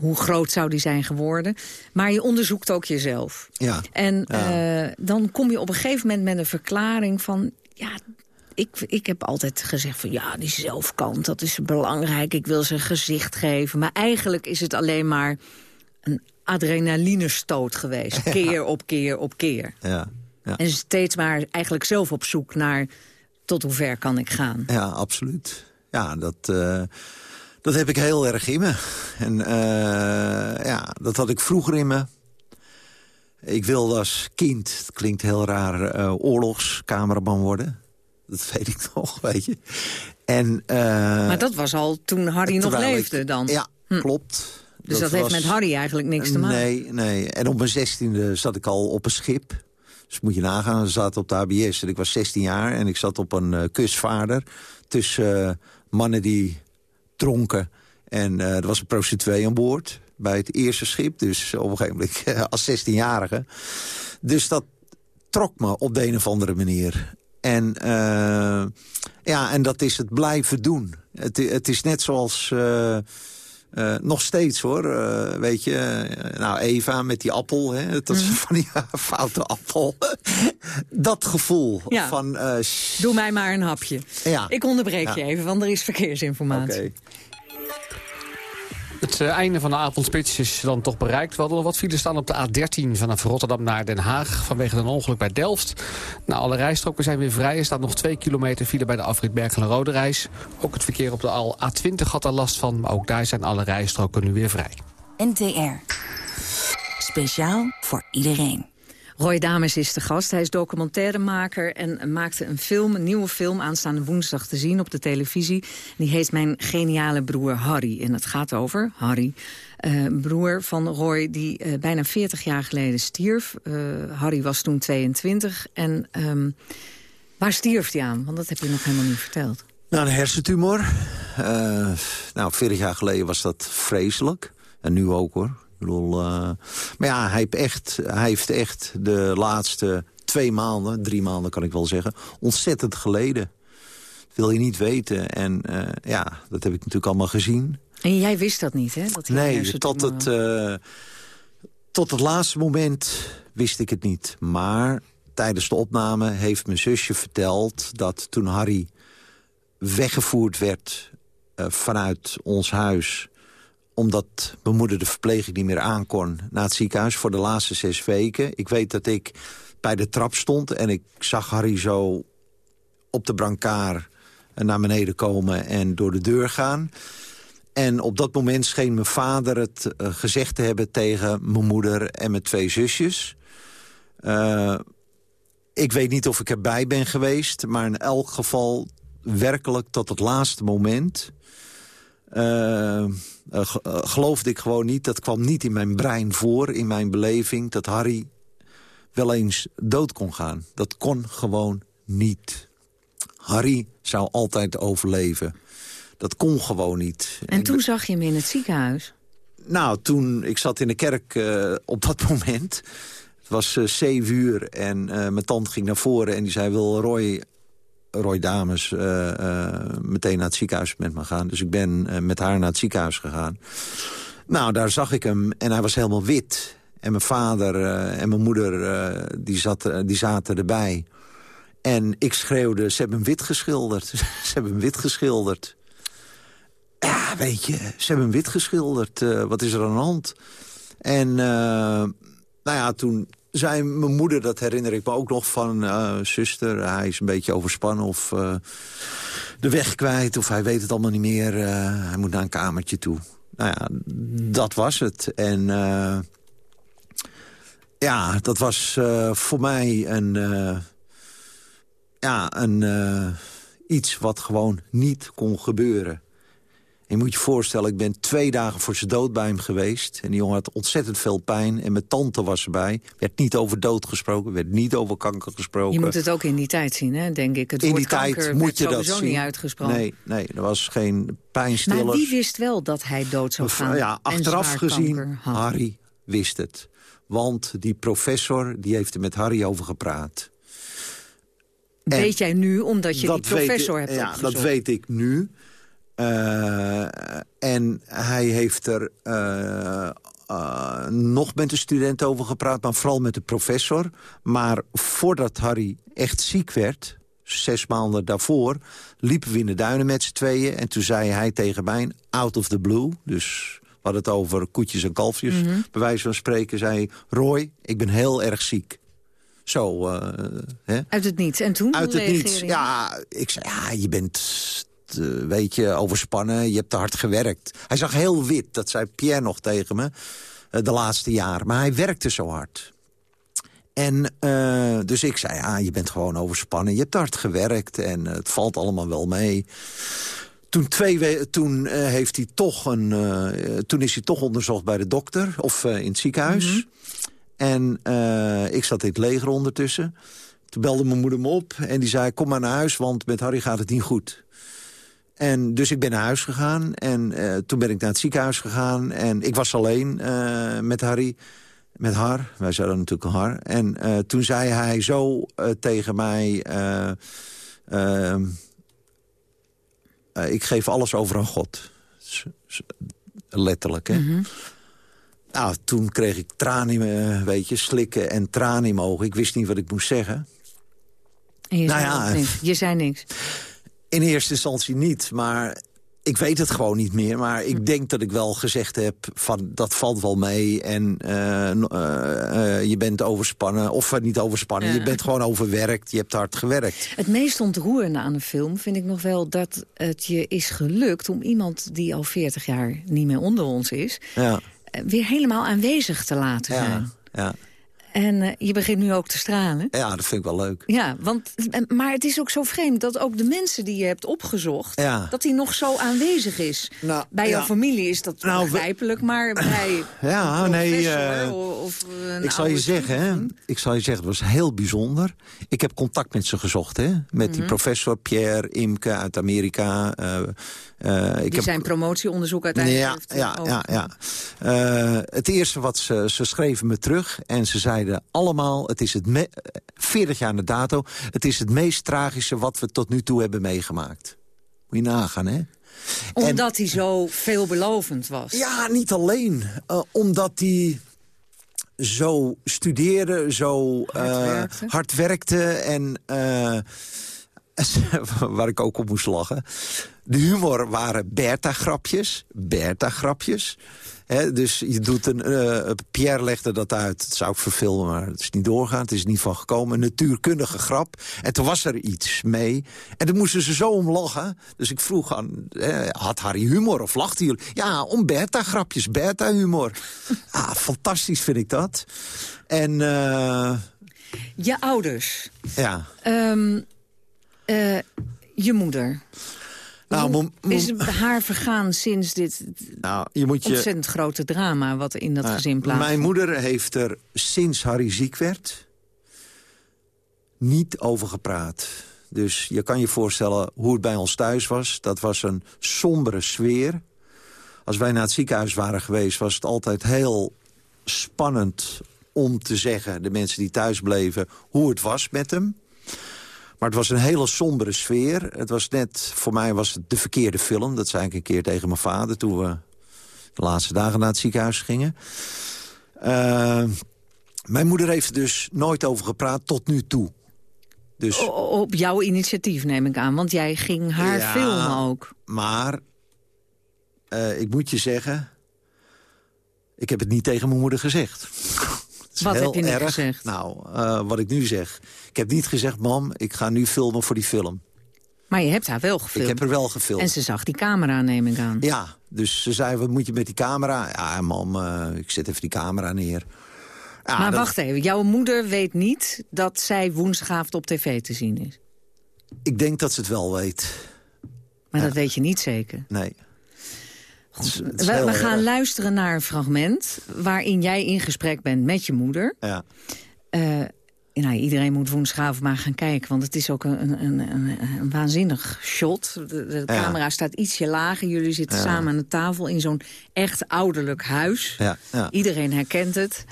hoe groot zou die zijn geworden? Maar je onderzoekt ook jezelf. Ja. En Ja. uh, dan kom je op een gegeven moment met een verklaring van... ja, ik, ik heb altijd gezegd van ja, die zelfkant, dat is belangrijk. Ik wil ze een gezicht geven. Maar eigenlijk is het alleen maar een adrenalinestoot geweest. Keer op keer op keer. Ja. ja. En steeds maar eigenlijk zelf op zoek naar tot hoe ver kan ik gaan. Ja, absoluut. Ja, dat, uh, dat heb ik heel erg in me. En uh, ja, dat had ik vroeger in me. Ik wilde als kind, het klinkt heel raar, uh, oorlogscameraman worden. Dat weet ik nog, weet je. En, maar dat was al toen Harry nog leefde ik, dan? Ja, hm. klopt. Dus dat, dat heeft met Harry eigenlijk niks te maken? Nee, nee. En op mijn zestiende zat ik al op een schip. Dus moet je nagaan, we zaten op de ABS en ik was 16 jaar... en ik zat op een uh, kustvaarder tussen uh, mannen die dronken... en er was een prostituee aan boord bij het eerste schip. Dus op een gegeven moment als 16-jarige. Dus dat trok me op de een of andere manier. En, ja, en dat is het blijven doen. Het, het is net zoals... Uh, nog steeds hoor, uh, weet je. Uh, nou, Eva met die appel, hè, dat is mm. van die foute appel. dat gevoel ja. van... Doe mij maar een hapje. Ja. Ik onderbreek ja. je even, want er is verkeersinformatie. Okay. Het uh, einde van de avondspits is dan toch bereikt. We hadden nog wat files staan op de A13 vanaf Rotterdam naar Den Haag... vanwege een ongeluk bij Delft. Nou, alle rijstroken zijn weer vrij. Er staat nog 2 kilometer file bij de afrit Berkelen-Rode reis. Ook het verkeer op de al A20 had er last van... maar ook daar zijn alle rijstroken nu weer vrij. NTR. Speciaal voor iedereen. Roy Dames is de gast. Hij is documentairemaker en maakte een film, een nieuwe film... aanstaande woensdag te zien op de televisie. Die heet Mijn geniale broer Harry. En het gaat over Harry, uh, broer van Roy... die uh, bijna 40 jaar geleden stierf. Uh, Harry was toen 22. En um, waar stierf hij aan? Want dat heb je nog helemaal niet verteld. Nou, een hersentumor. Nou, 40 jaar geleden was dat vreselijk. En nu ook, hoor. Ik bedoel, uh, maar ja, hij heeft, echt, hij heeft echt de laatste twee maanden, drie maanden kan ik wel zeggen, ontzettend geleden. Dat wil je niet weten. En uh, ja, dat heb ik natuurlijk allemaal gezien. En jij wist dat niet, hè? Dat nee, tot het, uh, tot het laatste moment wist ik het niet. Maar tijdens de opname heeft mijn zusje verteld... dat toen Harry weggevoerd werd uh, vanuit ons huis omdat mijn moeder de verpleging niet meer aankon... naar het ziekenhuis voor de laatste zes weken. Ik weet dat ik bij de trap stond en ik zag Harry zo op de brancard naar beneden komen en door de deur gaan. En op dat moment scheen mijn vader het uh, gezegd te hebben tegen mijn moeder en mijn twee zusjes. Uh, ik weet niet of ik erbij ben geweest, maar in elk geval werkelijk tot het laatste moment... Uh, uh, geloofde ik gewoon niet. Dat kwam niet in mijn brein voor, in mijn beleving... dat Harry wel eens dood kon gaan. Dat kon gewoon niet. Harry zou altijd overleven. Dat kon gewoon niet. En, en toen zag je hem in het ziekenhuis? Nou, toen... Ik zat in de kerk uh, op dat moment. Het was zeven uur en mijn tante ging naar voren... en die zei, wil Roy Roy Dames uh, uh, meteen naar het ziekenhuis met me gaan. Dus ik ben uh, met haar naar het ziekenhuis gegaan. Nou, daar zag ik hem en hij was helemaal wit. En mijn vader en mijn moeder die, zat, die zaten erbij. En ik schreeuwde, ze hebben hem wit geschilderd. ze hebben hem wit geschilderd. Ja, weet je, ze hebben hem wit geschilderd. wat is er aan de hand? En nou ja, toen zei mijn moeder, dat herinner ik me ook nog van... Uh, zuster, hij is een beetje overspannen of uh, de weg kwijt... of hij weet het allemaal niet meer, uh, hij moet naar een kamertje toe. Nou ja, dat was het. En ja, dat was voor mij een... ja, een, iets wat gewoon niet kon gebeuren. Je moet je voorstellen, ik ben twee dagen voor zijn dood bij hem geweest. En die jongen had ontzettend veel pijn. En mijn tante was erbij. werd niet over dood gesproken, werd niet over kanker gesproken. Je moet het ook in die tijd zien, hè, denk ik. Het in woord die tijd moet je dat zien. niet uitgesproken. Nee, nee, er was geen pijnstiller. Maar wie wist wel dat hij dood zou gaan? Ja, achteraf gezien, Harry wist het. Want die professor, die heeft er met Harry over gepraat. Weet jij nu, omdat je die professor weet, hebt Ja, opgezocht? dat weet ik nu. Uh, en hij heeft er uh, uh, nog met de student over gepraat, maar vooral met de professor. Maar voordat Harry echt ziek werd, zes maanden daarvoor... liepen we in de duinen met z'n tweeën. En toen zei hij tegen mij, out of the blue... dus we hadden het over koetjes en kalfjes, Mhm. bij wijze van spreken... zei hij, Roy, ik ben heel erg ziek. Zo, hè? Uit het niets. En toen? Uit het niets. Ja, ik zei, ja, je bent, uh, weet je, overspannen. Je hebt te hard gewerkt. Hij zag heel wit, dat zei Pierre nog tegen me, uh, de laatste jaren. Maar hij werkte zo hard. En uh, dus ik zei, ja, je bent gewoon overspannen. Je hebt hard gewerkt en het valt allemaal wel mee. Toen, twee toen, uh, heeft hij toch een, uh, toen is hij toch onderzocht bij de dokter, of in het ziekenhuis. Mm -hmm. En ik zat in het leger ondertussen. Toen belde mijn moeder me op en die zei, kom maar naar huis, want met Harry gaat het niet goed. En dus ik ben naar huis gegaan en toen ben ik naar het ziekenhuis gegaan. En ik was alleen met Harry met haar. Wij zeiden natuurlijk haar. En uh, toen zei hij zo tegen mij... Uh, ik geef alles over aan God. Letterlijk, hè. Mm -hmm. Nou, toen kreeg ik tranen weet je, slikken en tranen in mijn ogen. Ik wist niet wat ik moest zeggen. En je, nou zei ja, niks. je zei niks? In eerste instantie niet, maar ik weet het gewoon niet meer, maar ik denk dat ik wel gezegd heb... van dat valt wel mee en uh, uh, uh, je bent overspannen. Of niet overspannen, ja. je bent gewoon overwerkt. Je hebt hard gewerkt. Het meest ontroerende aan de film vind ik nog wel... dat het je is gelukt om iemand die al 40 jaar niet meer onder ons is... Ja. weer helemaal aanwezig te laten zijn. Ja. En uh, je begint nu ook te stralen. Ja, dat vind ik wel leuk. Ja, want, maar het is ook zo vreemd dat ook de mensen die je hebt opgezocht... Ja. dat die nog zo aanwezig is. Nou, bij jouw ja. familie is dat nou, begrijpelijk, maar bij... Ja, nee, uh, of, ik zal je zeggen, hè, ik zal je zeggen, het was heel bijzonder. Ik heb contact met ze gezocht, hè. Met mm -hmm. die professor Pierre Imke uit Amerika... Uh, Uh, ik heb... zijn promotieonderzoek uiteindelijk ja, heeft, ja, ja, ja. Uh, het eerste wat ze, ze schreven me terug en ze zeiden allemaal... het is het 40 jaar na dato, het is het meest tragische wat we tot nu toe hebben meegemaakt. Moet je nagaan, hè? Omdat en, hij zo veelbelovend was. Ja, niet alleen. Uh, omdat hij zo studeerde, zo hard werkte, hard werkte en waar ik ook op moest lachen. De humor waren Bertha-grapjes. Bertha-grapjes. dus je doet een... Uh, Pierre legde dat uit. Het zou ik verfilmen, maar het is niet doorgaan. Het is niet van gekomen. Een natuurkundige grap. En toen was er iets mee. En toen moesten ze zo om lachen. Dus ik vroeg aan... Eh, had Harry humor of lachte jullie? Ja, om Bertha-grapjes. Bertha-humor. ah, fantastisch vind ik dat. En... Uh, je ouders. Ja. Um, uh, je moeder. Nou, Hoe is haar vergaan sinds dit nou, je moet je, ontzettend grote drama... wat in dat uh, gezin plaatsvond? Mijn moeder heeft er sinds Harry ziek werd... niet over gepraat. Dus je kan je voorstellen hoe het bij ons thuis was. Dat was een sombere sfeer. Als wij naar het ziekenhuis waren geweest... was het altijd heel spannend om te zeggen... de mensen die thuis bleven, hoe het was met hem... Maar het was een hele sombere sfeer. Het was net, voor mij was het de verkeerde film. Dat zei ik een keer tegen mijn vader toen we de laatste dagen naar het ziekenhuis gingen. Uh, mijn moeder heeft er dus nooit over gepraat tot nu toe. Dus... Op jouw initiatief neem ik aan, want jij ging haar ja, filmen ook. maar uh, ik moet je zeggen... ik heb het niet tegen mijn moeder gezegd. Wat heb je niet erg. gezegd? Nou, uh, wat ik nu zeg. Ik heb niet gezegd, mam, ik ga nu filmen voor die film. Maar je hebt haar wel gefilmd. Ik heb er wel gefilmd. En ze zag die camera, neem ik aan. Ja, dus ze zei, wat moet je met die camera? Ja, mam, uh, ik zet even die camera neer. Ja, maar dat... wacht even, jouw moeder weet niet dat zij woensdagavond op tv te zien is? Ik denk dat ze het wel weet. Maar ja. dat weet je niet zeker? Nee. We, we, gaan luisteren naar een fragment waarin jij in gesprek bent met je moeder. Ja. Uh, nou, iedereen moet woensdagavond maar gaan kijken, want het is ook een, een, een, een waanzinnig shot. De, de ja. camera staat ietsje lager. Jullie zitten ja. samen aan de tafel in zo'n echt ouderlijk huis. Ja. Iedereen herkent het.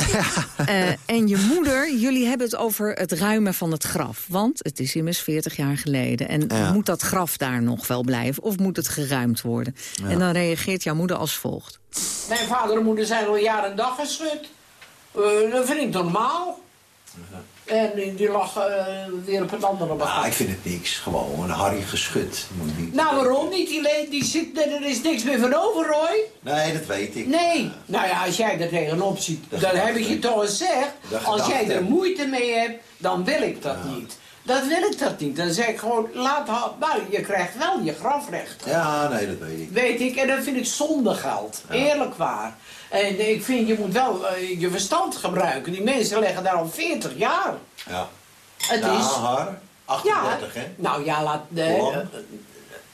Uh, en je moeder, jullie hebben het over het ruimen van het graf. Want het is immers 40 jaar geleden. En moet dat graf daar nog wel blijven? Of moet het geruimd worden? En dan reageert jouw moeder als volgt. Mijn vader en moeder zijn al jaren dag geschud. Uh, dat vind ik normaal. En die, lag eh, weer op een andere bag. Ah, ik vind het niks. Gewoon een Harry geschud. Moet niet- Nou, waarom niet? Die, die zit, er is niks meer van over, Roy. Nee, dat weet ik. Nee. Nou ja, als jij er tegenop ziet, dan heb ik je toch gezegd. Als jij er moeite mee hebt, dan wil ik dat niet. Dan wil ik dat niet. Dan zeg ik gewoon, laat Nou, je krijgt wel je grafrecht. Ja, nee, dat weet ik. Weet ik, en dat vind ik zonde geld. Eerlijk waar. En ik vind, je moet wel eh, je verstand gebruiken. Die mensen leggen daar al 40 jaar. Ja. Het nou, is... haar, 38, hè? Nou ja, laat... Eh?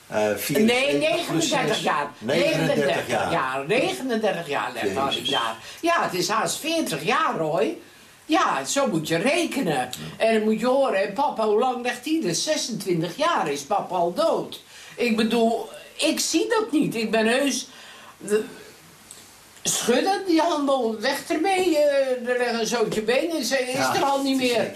Eh, 74 Nee, plus 39 zes. jaar. 39 jaar. Ja, 39 jaar legt Jezus. daar. Ja, het is haast 40 jaar, Roy. Ja, zo moet je rekenen. En dan moet je horen, en papa, hoe lang legt hij er? 26 jaar is papa al dood. Ik bedoel, ik zie dat niet. Ik ben heus... de- schudden, die handel, weg ermee. eh, er liggen een zootje benen, ze is Ja, er al niet meer.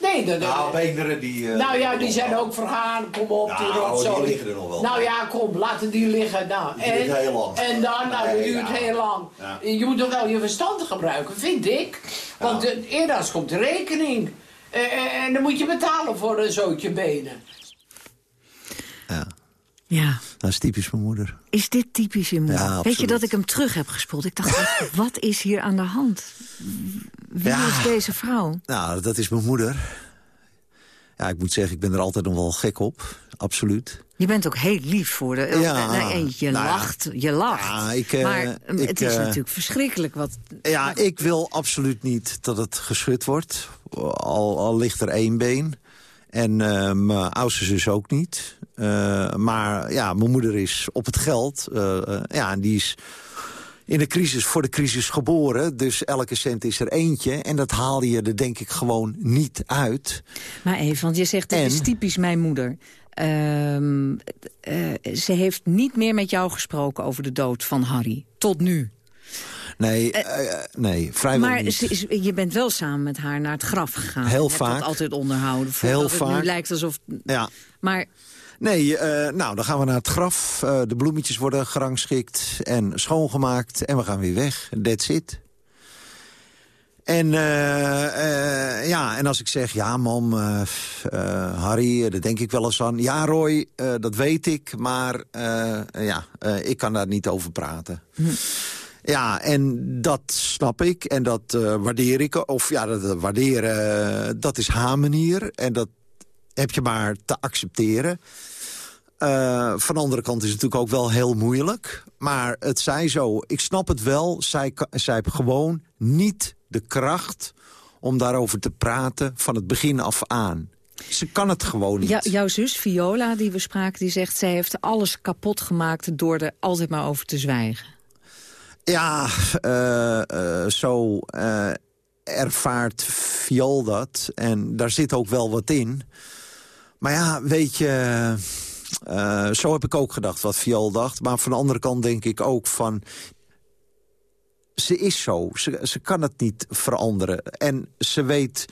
Nee, dat, Nou, Beenderen die... eh, nou ja, die zijn ook vergaan. Kom op, die Nou, rotzooi. die liggen er nog wel. Nou ja, kom, laten die liggen. Nou, Die duurt heel lang. En dan, nou, dat duurt ja. heel lang. Ja. Je moet toch wel je verstand gebruiken, vind ik. Want uh, eerder komt de rekening. Eh, eh, en dan moet je betalen voor een zootje benen. Ja. Dat is typisch mijn moeder. Is dit typisch in moeder? Ja, Weet je dat ik hem terug heb gespoeld? Ik dacht, wat- is hier aan de hand? Wie Ja. is deze vrouw? Nou, dat is mijn moeder. Ja, ik moet zeggen, ik ben er altijd nog wel gek op. Absoluut. Je bent ook heel lief voor de... Ja, Nee, je nou lacht, je lacht. Ja, ik, eh, maar eh, ik, het is eh, natuurlijk verschrikkelijk wat... Ja, ik wil absoluut niet dat het geschud wordt. Al, al ligt er één been. En eh, mijn oudste zus ook niet. Eh, maar ja, mijn moeder is op het geld. eh, ja, en die is in de crisis voor de crisis geboren. Dus elke cent is er eentje. En dat haal je er denk ik gewoon niet uit. Maar even, want je zegt, dit En? is typisch mijn moeder. Ehm, eh, ze heeft niet meer met jou gesproken over de dood van Harry. Tot nu. Nee, eh, nee vrijwel maar niet. is, je bent wel samen met haar naar het graf gegaan. Heel hebt dat vaak. altijd onderhouden. Heel voordat het nu vaak. lijkt alsof... Ja. Maar Nee, eh, nou, dan gaan we naar het graf. Eh, de bloemetjes worden gerangschikt en schoongemaakt. En we gaan weer weg. That's it. En, eh, eh, ja, en als ik zeg, ja mam, eh, eh, Harry, eh, daar denk ik wel eens aan. Ja Roy, eh, dat weet ik, maar eh, ja, eh, ik kan daar niet over praten. Ja, en dat snap ik en dat eh, waardeer ik. Of ja, dat, dat waarderen, eh, dat is haar manier. En dat heb je maar te accepteren. Eh, van de andere kant is het natuurlijk ook wel heel moeilijk. Maar het zij zo. Ik snap het wel. Zij, zij heeft gewoon niet de kracht om daarover te praten van het begin af aan. Ze kan het gewoon niet. Ja, jouw zus Viola, die we spraken, die zegt... zij heeft alles kapot gemaakt door er altijd maar over te zwijgen. Ja, eh, eh, zo eh, ervaart Viool dat. En daar zit ook wel wat in. Maar ja, weet je... zo heb ik ook gedacht wat Viool dacht. Maar van de andere kant denk ik ook van... Ze is zo. Ze, ze kan het niet veranderen. En ze weet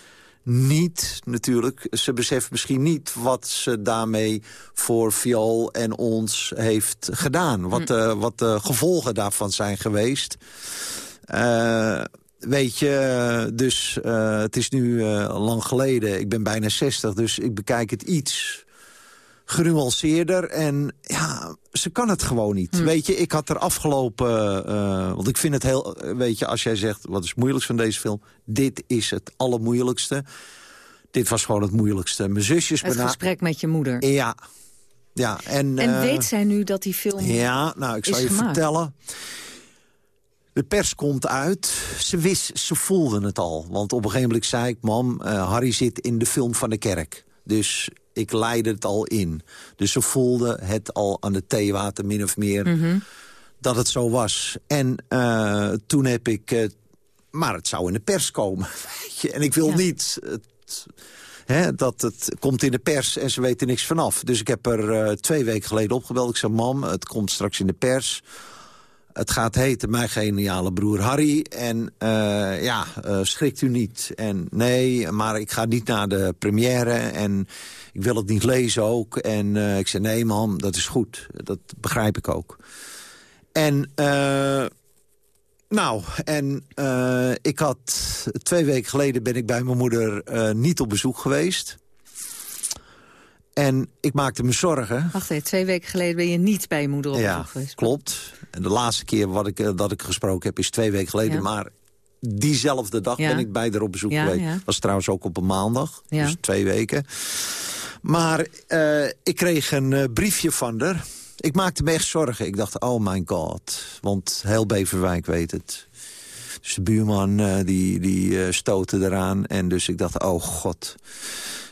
niet, natuurlijk... Ze beseft misschien niet wat ze daarmee voor Viool en ons heeft gedaan. Wat, de, wat de gevolgen daarvan zijn geweest. Eh, weet je, dus eh, het is nu eh, lang geleden. Ik ben bijna 60, dus ik bekijk het iets genuanceerder. En ja, ze kan het gewoon niet. Weet je, ik had er afgelopen... eh, want ik vind het heel... eh, Weet je, als jij zegt, wat is het moeilijkst van deze film? Dit is het allermoeilijkste. Dit was gewoon het moeilijkste. Mijn zusjes... Het gesprek met je moeder. Ja. Ja, en... En eh, weet zij nu dat die film ja, nou, ik zal je gemaakt? vertellen. De pers komt uit. Ze wist, ze voelden het al. Want op een gegeven moment zei ik... Mam, Harry zit in de film van de kerk. Dus ik leidde het al in. Dus ze voelden het al aan het theewater min of meer... Mhm. dat het zo was. En eh, toen heb ik... eh, maar het zou in de pers komen. weet je. En ik wil niet... Het, hè, dat het komt in de pers en ze weten niks vanaf. Dus ik heb er eh, twee weken geleden opgebeld. Ik zei, mam, het komt straks in de pers. Het gaat heten Mijn Geniale Broer Harry. En eh, ja, eh, schrikt u niet. En nee, maar ik ga niet naar de première. En ik wil het niet lezen ook. En eh, ik zei, nee mam, dat is goed. Dat begrijp ik ook. En... Nou, en ik had... Twee weken geleden ben ik bij mijn moeder niet op bezoek geweest. En ik maakte me zorgen. Wacht even, twee weken geleden ben je niet bij je moeder op ja, geweest. klopt. En de laatste keer wat ik, uh, dat ik gesproken heb is twee weken geleden. Ja. Maar diezelfde dag ja. ben ik bij haar op bezoek geweest. Ja. was trouwens ook op een maandag, dus twee weken. Maar uh, ik kreeg een uh, briefje van haar. Ik maakte me echt zorgen. Ik dacht, oh my god. Want heel Beverwijk weet het. Dus de buurman uh, die, die stootte eraan. En dus ik dacht, oh god.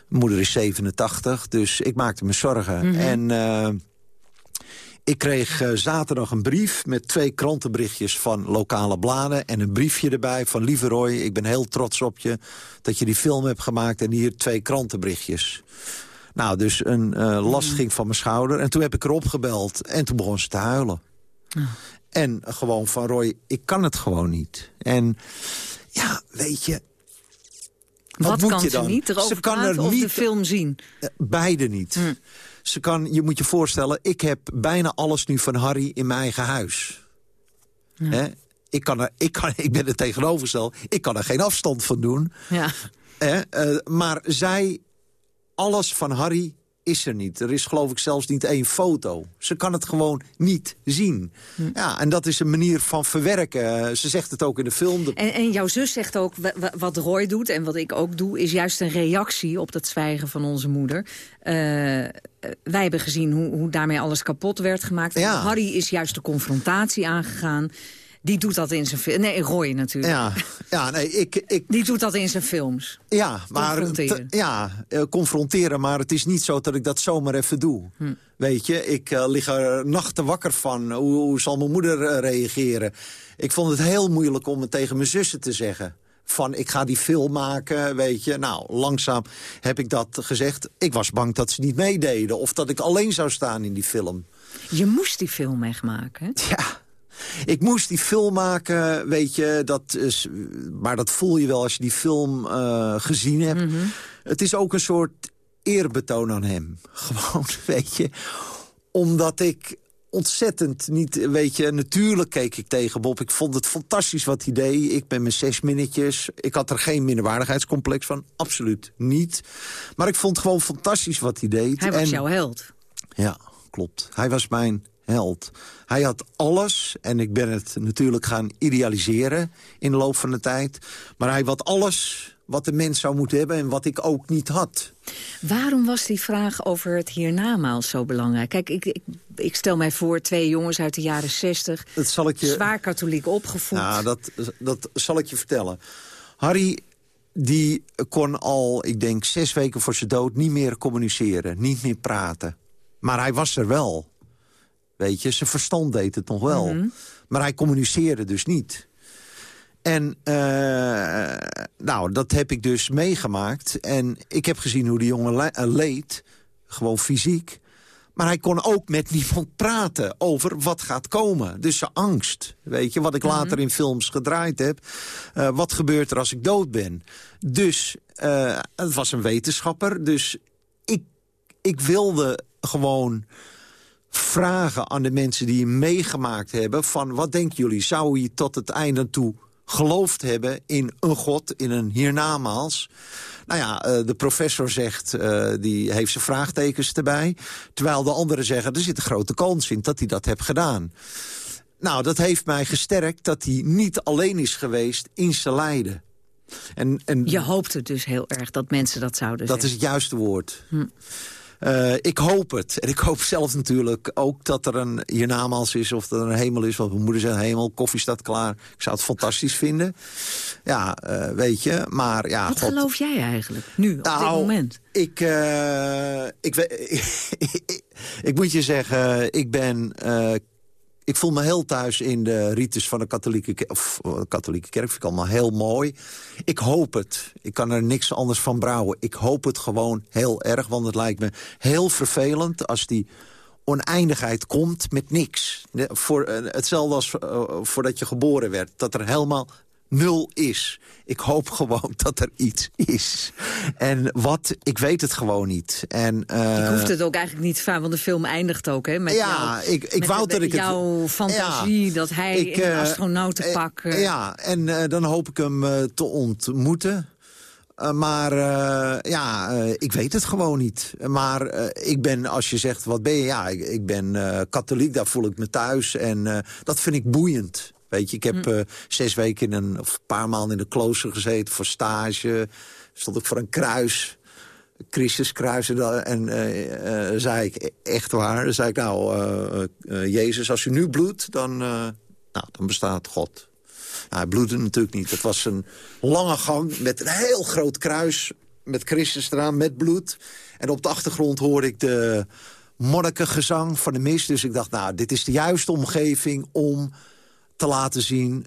Moeder is 87, dus ik maakte me zorgen. Mhm. Mm -hmm. En ik kreeg uh, zaterdag een brief met twee krantenberichtjes van lokale bladen... en een briefje erbij van lieve Roy, ik ben heel trots op je... dat je die film hebt gemaakt en hier twee krantenberichtjes. Nou, dus een uh, last mm. ging van mijn schouder. En toen heb ik erop gebeld en toen begon ze te huilen. Oh. En gewoon van Roy, ik kan het gewoon niet. En ja, weet je... Wat, wat moet kan je ze dan? niet erover ze kan er of niet, de film zien? Uh, beide niet. Mm. Ze kan, je moet je voorstellen, ik heb bijna alles nu van Harry in mijn eigen huis. Ja. Hè? Ik, kan er, ik, kan, ik ben er tegenovergesteld. Ik kan er geen afstand van doen. Ja. Hè? Uh, maar zij, alles van Harry is er niet. Er is geloof ik zelfs niet één foto. Ze kan het gewoon niet zien. Hm. Ja, en dat is een manier van verwerken. Ze zegt het ook in de film. De... En, en, jouw zus zegt ook, wat Roy doet en wat ik ook doe... is juist een reactie op dat zwijgen van onze moeder. Uh, wij hebben gezien hoe, hoe daarmee alles kapot werd gemaakt. Ja. Harry is juist de confrontatie aangegaan. Die doet dat in zijn film. Nee, Roy natuurlijk. Ja, ja nee, ik, ik... Die doet dat in zijn films. Ja, maar... Confronteren. Ja, uh, confronteren, maar het is niet zo dat ik dat zomaar even doe. Hm. Weet je, ik uh, lig er nachten wakker van. Hoe, hoe zal mijn moeder uh, reageren? Ik vond het heel moeilijk om het tegen mijn zussen te zeggen van ik ga die film maken, weet je. Nou, langzaam heb ik dat gezegd. Ik was bang dat ze niet meededen of dat ik alleen zou staan in die film. Je moest die film meemaken, Ja, ik moest die film maken, weet je, dat is, maar dat voel je wel als je die film uh, gezien hebt. Mhm. Mm -hmm. Het is ook een soort eerbetoon aan hem. Gewoon, weet je, omdat ik ontzettend niet, weet je, natuurlijk keek ik tegen Bob. Ik vond het fantastisch wat hij deed. Ik ben mijn zes minnetjes. Ik had er geen minderwaardigheidscomplex van, absoluut niet. Maar ik vond het gewoon fantastisch wat hij deed. Hij was en, jouw held. Ja, klopt. Hij was mijn held. Hij had alles, en ik ben het natuurlijk gaan idealiseren in de loop van de tijd. Maar hij had alles wat de mens zou moeten hebben en wat ik ook niet had. Waarom was die vraag over het hiernamaals zo belangrijk? Kijk, ik, ik, ik, stel mij voor twee jongens uit de jaren zestig... Dat zal ik je... zwaar katholiek opgevoed. Ja, dat, dat zal ik je vertellen. Harry die kon al, ik denk, zes weken voor zijn dood... niet meer communiceren, niet meer praten. Maar hij was er wel. Weet je, zijn verstand deed het nog wel. Mhm. Maar hij communiceerde dus niet. En uh, nou, dat heb ik dus meegemaakt. En ik heb gezien hoe die jongen le leed. Gewoon fysiek. Maar hij kon ook met niemand praten over wat gaat komen. Dus zijn angst, weet je, wat ik later mm -hmm. in films gedraaid heb. Uh, wat gebeurt er als ik dood ben? Dus uh, het was een wetenschapper. Dus ik, ik wilde gewoon vragen aan de mensen die hem meegemaakt hebben... van wat denken jullie, zou hij tot het einde toe geloofd hebben in een god, in een hiernamaals. Nou ja, uh, de professor zegt, uh, die heeft zijn vraagtekens erbij. Terwijl de anderen zeggen, er zit een grote kans in dat hij dat heeft gedaan. Nou, dat heeft mij gesterkt dat hij niet alleen is geweest in zijn lijden. En, en, Je hoopte dus heel erg dat mensen dat zouden dat zeggen. Dat is het juiste woord. Hm. Uh, ik hoop het. En ik hoop zelf natuurlijk ook dat er een hiernamaals is... of dat er een hemel is. Want mijn moeder zegt hemel, koffie staat klaar. Ik zou het fantastisch vinden. Ja, uh, weet je. Maar ja, Wat God... geloof jij eigenlijk nu, op nou, dit moment? Ik, uh, ik, ik, ik, ik, moet je zeggen, ik ben... ik voel me heel thuis in de rites van de katholieke, of, katholieke kerk. Vind ik allemaal heel mooi. Ik hoop het. Ik kan er niks anders van brouwen. Ik hoop het gewoon heel erg. Want het lijkt me heel vervelend als die oneindigheid komt met niks. Voor, hetzelfde als uh, voordat je geboren werd. Dat er helemaal nul is. Ik hoop gewoon dat er iets is. En wat, ik weet het gewoon niet. En, uh, ik hoeft het ook eigenlijk niet vaak, want de film eindigt ook hè, met ja, jou, ik, ik met wou dat ik jouw het, fantasie, dat hij ik, in een uh, astronautenpak... Uh, ja, en uh, dan hoop ik hem te ontmoeten. Uh, maar uh, ja, uh, ik weet het gewoon niet. Maar ik ben, als je zegt, wat ben je? Ja, ik, ik ben katholiek, daar voel ik me thuis. En dat vind ik boeiend. Weet je, ik heb hm. zes weken in een, of een paar maanden in de klooster gezeten voor stage. Stond ik voor een kruis, Christuskruis. En, en zei ik, echt waar, zei ik, nou, Jezus, als u nu bloedt, dan, nou, dan bestaat God. Nou, hij bloedde natuurlijk niet. Het was een lange gang met een heel groot kruis met Christus eraan, met bloed. En op de achtergrond hoorde ik de monnikengezang van de mis. Dus ik dacht, nou, dit is de juiste omgeving om te laten zien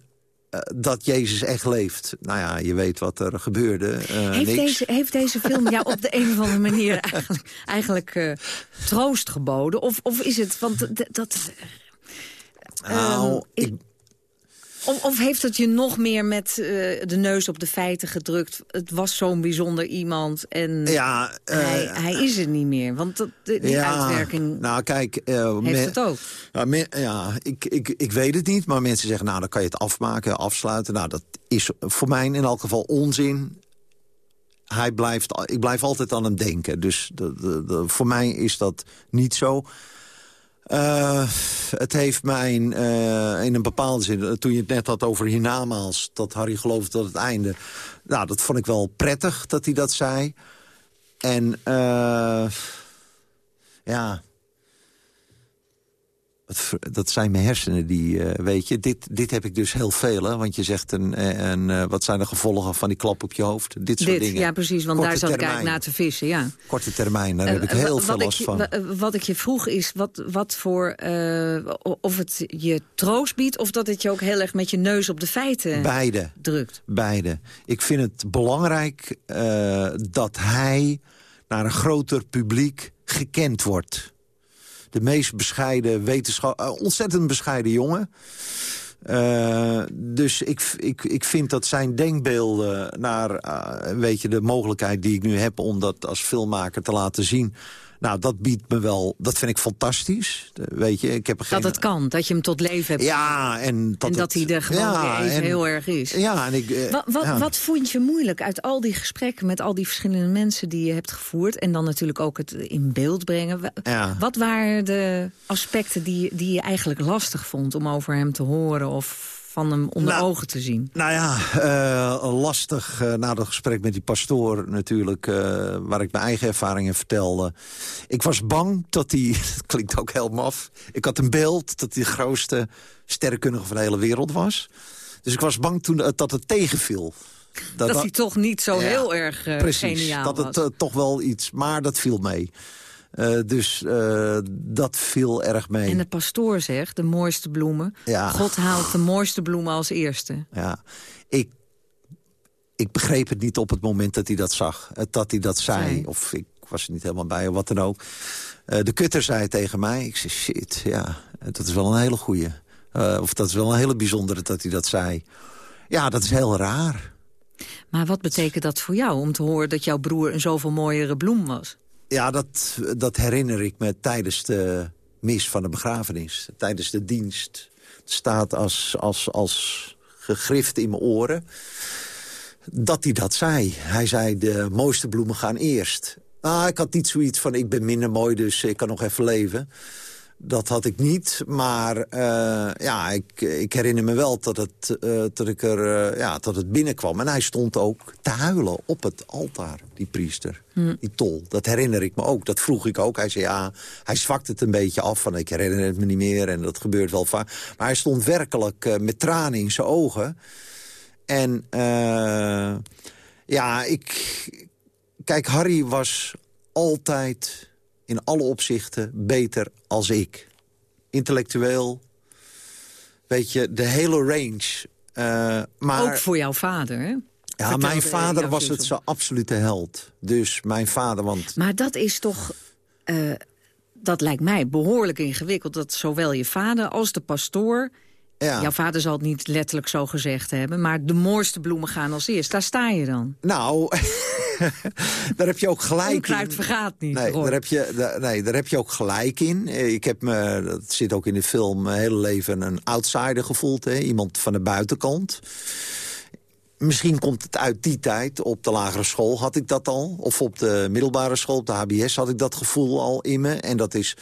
uh, dat Jezus echt leeft. Nou ja, je weet wat er gebeurde. Uh, heeft, niks. Deze, heeft deze film jou op de een of andere manier eigenlijk, eigenlijk uh, troost geboden? Of, of is het, want dat... Nou, um, ik, of, of, heeft het je nog meer met uh, de neus op de feiten gedrukt? Het was zo'n bijzonder iemand en ja, uh, hij, hij, is er niet meer. Want dat, die ja, uitwerking nou, kijk, uh, heeft het ook. Ja, ik, ik, ik weet het niet, maar mensen zeggen... nou, dan kan je het afmaken, afsluiten. Nou, dat is voor mij in elk geval onzin. Hij blijft, ik blijf altijd aan hem denken. Dus de, de, de, voor mij is dat niet zo... Uh, het heeft mij uh, in een bepaalde zin... toen je het net had over hiernamaals... dat Harry geloofde tot het einde... nou, dat vond ik wel prettig dat hij dat zei. En uh, ja... Dat zijn mijn hersenen die, uh, weet je, dit, dit heb ik dus heel veel. Hè? Want je zegt, een, een, uh, wat zijn de gevolgen van die klap op je hoofd? Dit soort dit, dingen. Ja, precies, want Korte daar zat termijn. ik eigenlijk naar te vissen, ja. Korte termijn, daar heb ik heel veel last van. Wat ik je vroeg is, wat, wat voor, of het je troost biedt... of dat het je ook heel erg met je neus op de feiten Beide. drukt? Beide. Ik vind het belangrijk dat hij naar een groter publiek gekend wordt de meest bescheiden wetenschap... Uh, ontzettend bescheiden jongen. Uh, dus ik, ik, ik vind dat zijn denkbeelden naar weet je, de mogelijkheid die ik nu heb... om dat als filmmaker te laten zien... Nou, dat biedt me wel, dat vind ik fantastisch. Weet je, ik heb geen... Dat het kan, dat je hem tot leven hebt. Ja, en dat, en dat het... hij er gewoon ja, en... heel erg is. Ja, en ik... Uh, wat, wat, ja. wat vond je moeilijk uit al die gesprekken met al die verschillende mensen die je hebt gevoerd? En dan natuurlijk ook het in beeld brengen. Ja. Wat waren de aspecten die, die je eigenlijk lastig vond om over hem te horen of van hem onder nou, ogen te zien? Nou ja, uh, lastig uh, na dat gesprek met die pastoor natuurlijk... Uh, waar ik mijn eigen ervaringen vertelde. Ik was bang dat hij, dat klinkt ook heel maf... ik had een beeld dat hij de grootste sterrenkundige van de hele wereld was. Dus ik was bang toen dat het tegenviel. Dat, dat hij toch niet zo ja, heel erg precies, geniaal dat het toch wel iets... Maar dat viel mee. Uh, dus uh, dat viel erg mee. En de pastoor zegt, de mooiste bloemen. Ja. God haalt de mooiste bloemen als eerste. Ja, ik, ik begreep het niet op het moment dat hij dat zag. Dat hij dat zei. Of ik was er niet helemaal bij, of wat dan ook. Uh, de kutter zei tegen mij, ik zei, shit, ja, dat is wel een hele goeie. of dat is wel een hele bijzondere dat hij dat zei. Ja, dat is heel raar. Maar wat betekent dat voor jou, om te horen dat jouw broer een zoveel mooiere bloem was? Ja, dat, dat herinner ik me tijdens de mis van de begrafenis. Tijdens de dienst. Het staat als, als, als gegrift in mijn oren. Dat hij dat zei. Hij zei, de mooiste bloemen gaan eerst. Ah, ik had niet zoiets van, ik ben minder mooi, dus ik kan nog even leven. Dat had ik niet, maar uh, ja, ik, ik, herinner me wel dat het, uh, dat, ik er, uh, ja, dat het binnenkwam. En hij stond ook te huilen op het altaar, die priester, hm. die tol. Dat herinner ik me ook, dat vroeg ik ook. Hij zei ja, hij zwakt het een beetje af, van ik herinner het me niet meer. En dat gebeurt wel vaak. Maar hij stond werkelijk met tranen in zijn ogen. En ja, ik... Kijk, Harry was altijd in alle opzichten beter als ik. Intellectueel, weet je, de hele range. Uh, maar, Ook voor jouw vader, hè? Ja, Vertelde mijn vader was het zijn absolute held. Dus mijn vader, want... Maar dat is toch... Uh, dat lijkt mij behoorlijk ingewikkeld... dat zowel je vader als de pastoor Ja. Jouw vader zal het niet letterlijk zo gezegd hebben... maar de mooiste bloemen gaan als eerst. Daar sta je dan. Nou, daar heb je ook gelijk Onkruid in. vergaat niet, Nee daar, heb je, nee, daar heb je ook gelijk in. Eh, Ik heb me, dat zit ook in de film, mijn hele leven een outsider gevoeld. Hè? Iemand van de buitenkant. Misschien komt het uit die tijd. Op de lagere school had ik dat al. Of op de middelbare school, op de HBS, had ik dat gevoel al in me. En dat is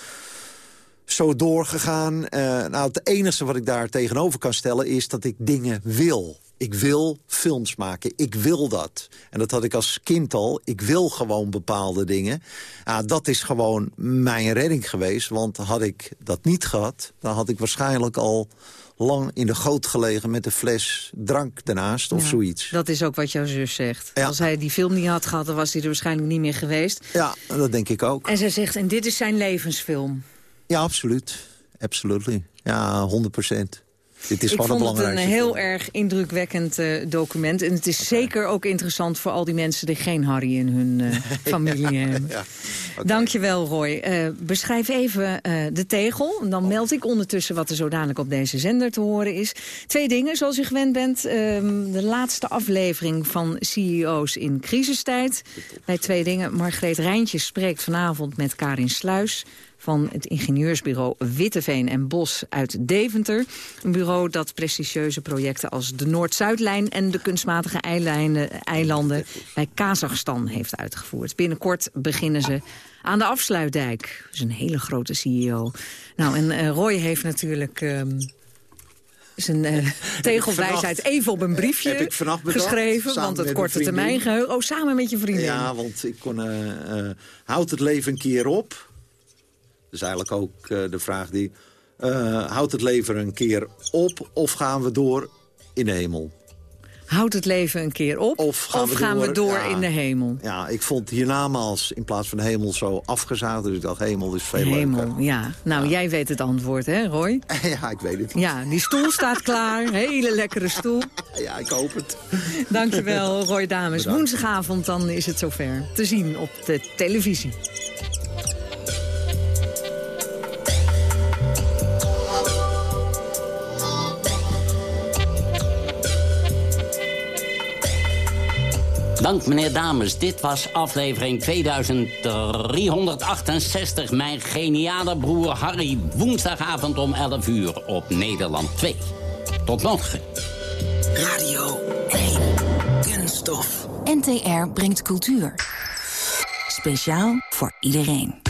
zo doorgegaan. Eh, nou, het enige wat ik daar tegenover kan stellen is dat ik dingen wil. Ik wil films maken. Ik wil dat. En dat had ik als kind al. Ik wil gewoon bepaalde dingen. Ja, dat is gewoon mijn redding geweest. Want had ik dat niet gehad... dan had ik waarschijnlijk al lang in de goot gelegen... met een fles drank ernaast of Ja, zoiets. Dat is ook wat jouw zus zegt. Als hij die film niet had gehad, dan was hij er waarschijnlijk niet meer geweest. Ja, dat denk ik ook. En zij zegt, en dit is zijn levensfilm. Ja, absoluut. Absolutely. Ja, 100 procent. Dit is ik gewoon vond een het een heel erg indrukwekkend eh, document. En het is zeker ook interessant voor al die mensen... die geen Harry in hun eh, familie hebben. Ja. Dankjewel, Roy. Eh, beschrijf even de tegel. En dan meld ik ondertussen wat er zo dadelijk op deze zender te horen is. Twee dingen, zoals u gewend bent. Ehm, de laatste aflevering van CEO's in crisistijd. Bij twee dingen. Margreet Rijntjes spreekt vanavond met Karin Sluis van het ingenieursbureau Witteveen en Bos uit Deventer. Een bureau dat prestigieuze projecten als de Noord-Zuidlijn... en de kunstmatige eilijnen- eilanden bij Kazachstan heeft uitgevoerd. Binnenkort beginnen ze aan de afsluitdijk. Dat is een hele grote CEO. Nou, en eh, Roy heeft natuurlijk... ehm, zijn eh, tegelwijsheid even op een briefje geschreven. Want het korte termijn geheugen... Oh, samen met je vriendin. Ja, want ik kon... eh, houd het leven een keer op. Dat is eigenlijk ook eh, de vraag die... eh, houdt het leven een keer op of gaan we door in de hemel? Houd het leven een keer op of gaan, we, door, Ja. in de hemel? Ja, ik vond hiernamaals in plaats van hemel zo afgezaagd. Dus ik dacht, hemel is veel Hemel, leuker. ja. Nou, jij weet het antwoord, hè, Roy? Ja, ik weet het. Ja, die stoel staat klaar. Hele lekkere stoel. Ja, ik hoop het. Dankjewel, Roy Dames. Woensdagavond dan is het zover. Te zien op de televisie. Dank meneer Dames. Dit was aflevering 2368. Mijn geniale broer Harry. Woensdagavond om 11 uur op Nederland 2. Tot morgen. Radio 1. Kunststof. NTR brengt cultuur. Speciaal voor iedereen.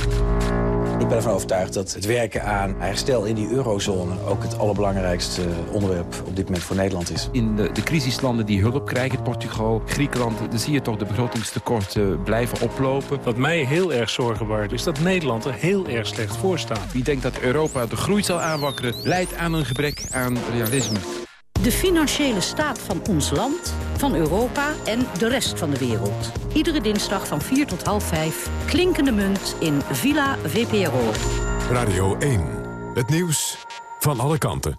Ik ben ervan overtuigd dat het werken aan herstel in die eurozone... ook het allerbelangrijkste onderwerp op dit moment voor Nederland is. In de, de crisislanden die hulp krijgen, Portugal, Griekenland... dan zie je toch de begrotingstekorten blijven oplopen. Wat mij heel erg zorgen baart, is dat Nederland er heel erg slecht voor staat. Wie denkt dat Europa de groei zal aanwakkeren... leidt aan een gebrek aan realisme. De financiële staat van ons land, van Europa en de rest van de wereld. Iedere dinsdag van 4 tot half 5. Klinkende munt in Villa VPRO. Radio 1. Het nieuws van alle kanten.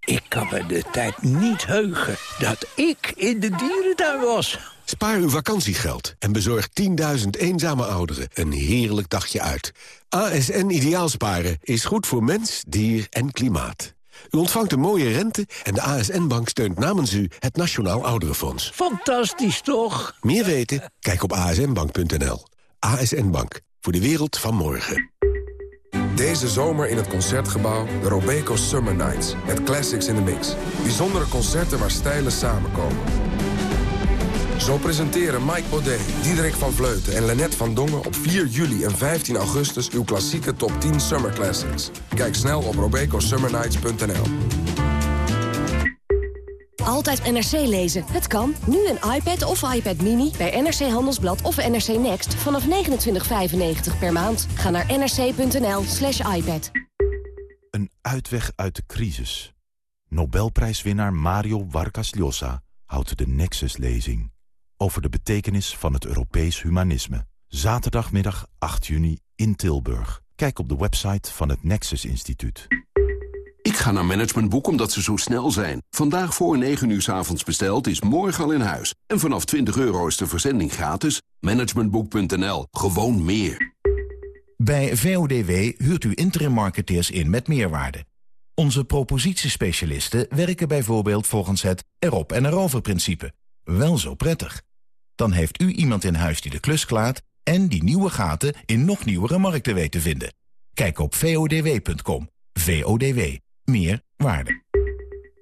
Ik kan me de tijd niet heugen dat ik in de dierentuin was. Spaar uw vakantiegeld en bezorg 10.000 eenzame ouderen een heerlijk dagje uit. ASN Ideaalsparen is goed voor mens, dier en klimaat. U ontvangt een mooie rente en de ASN-bank steunt namens u het Nationaal Ouderenfonds. Fantastisch toch? Meer weten? Kijk op asnbank.nl. ASN Bank, voor de wereld van morgen. Deze zomer in het Concertgebouw de Robeco Summer Nights. Met classics in the mix. Bijzondere concerten waar stijlen samenkomen. Zo presenteren Mike Baudet, Diederik van Vleuten en Lennet van Dongen... op 4 juli en 15 augustus uw klassieke top 10 Summer Classics. Kijk snel op robecosummernights.nl. Altijd NRC lezen. Het kan. Nu een iPad of iPad Mini bij NRC Handelsblad of NRC Next vanaf 29,95 per maand. Ga naar nrc.nl slash iPad. Een uitweg uit de crisis. Nobelprijswinnaar Mario Vargas Llosa houdt de Nexus-lezing... over de betekenis van het Europees humanisme. Zaterdagmiddag 8 juni in Tilburg. Kijk op de website van het Nexus Instituut. Ik ga naar Managementboek omdat ze zo snel zijn. Vandaag voor 9 uur 's avonds besteld is morgen al in huis. En vanaf 20 euro is de verzending gratis. Managementboek.nl. Gewoon meer. Bij VODW huurt u interim marketeers in met meerwaarde. Onze propositiespecialisten werken bijvoorbeeld volgens het erop en erover principe. Wel zo prettig. Dan heeft u iemand in huis die de klus klaart en die nieuwe gaten in nog nieuwere markten weet te vinden. Kijk op vodw.com. VODW. Meer waarde.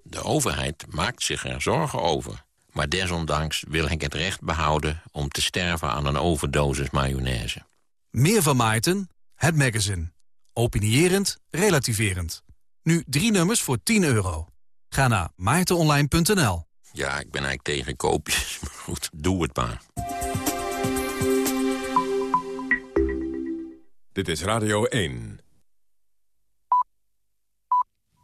De overheid maakt zich er zorgen over. Maar desondanks wil ik het recht behouden om te sterven aan een overdosis mayonaise. Meer van Maarten, het magazine. Opinierend, relativerend. Nu drie nummers voor 10 euro. Ga naar maartenonline.nl. Ja, ik ben eigenlijk tegen koopjes, maar goed, doe het maar. Dit is Radio 1.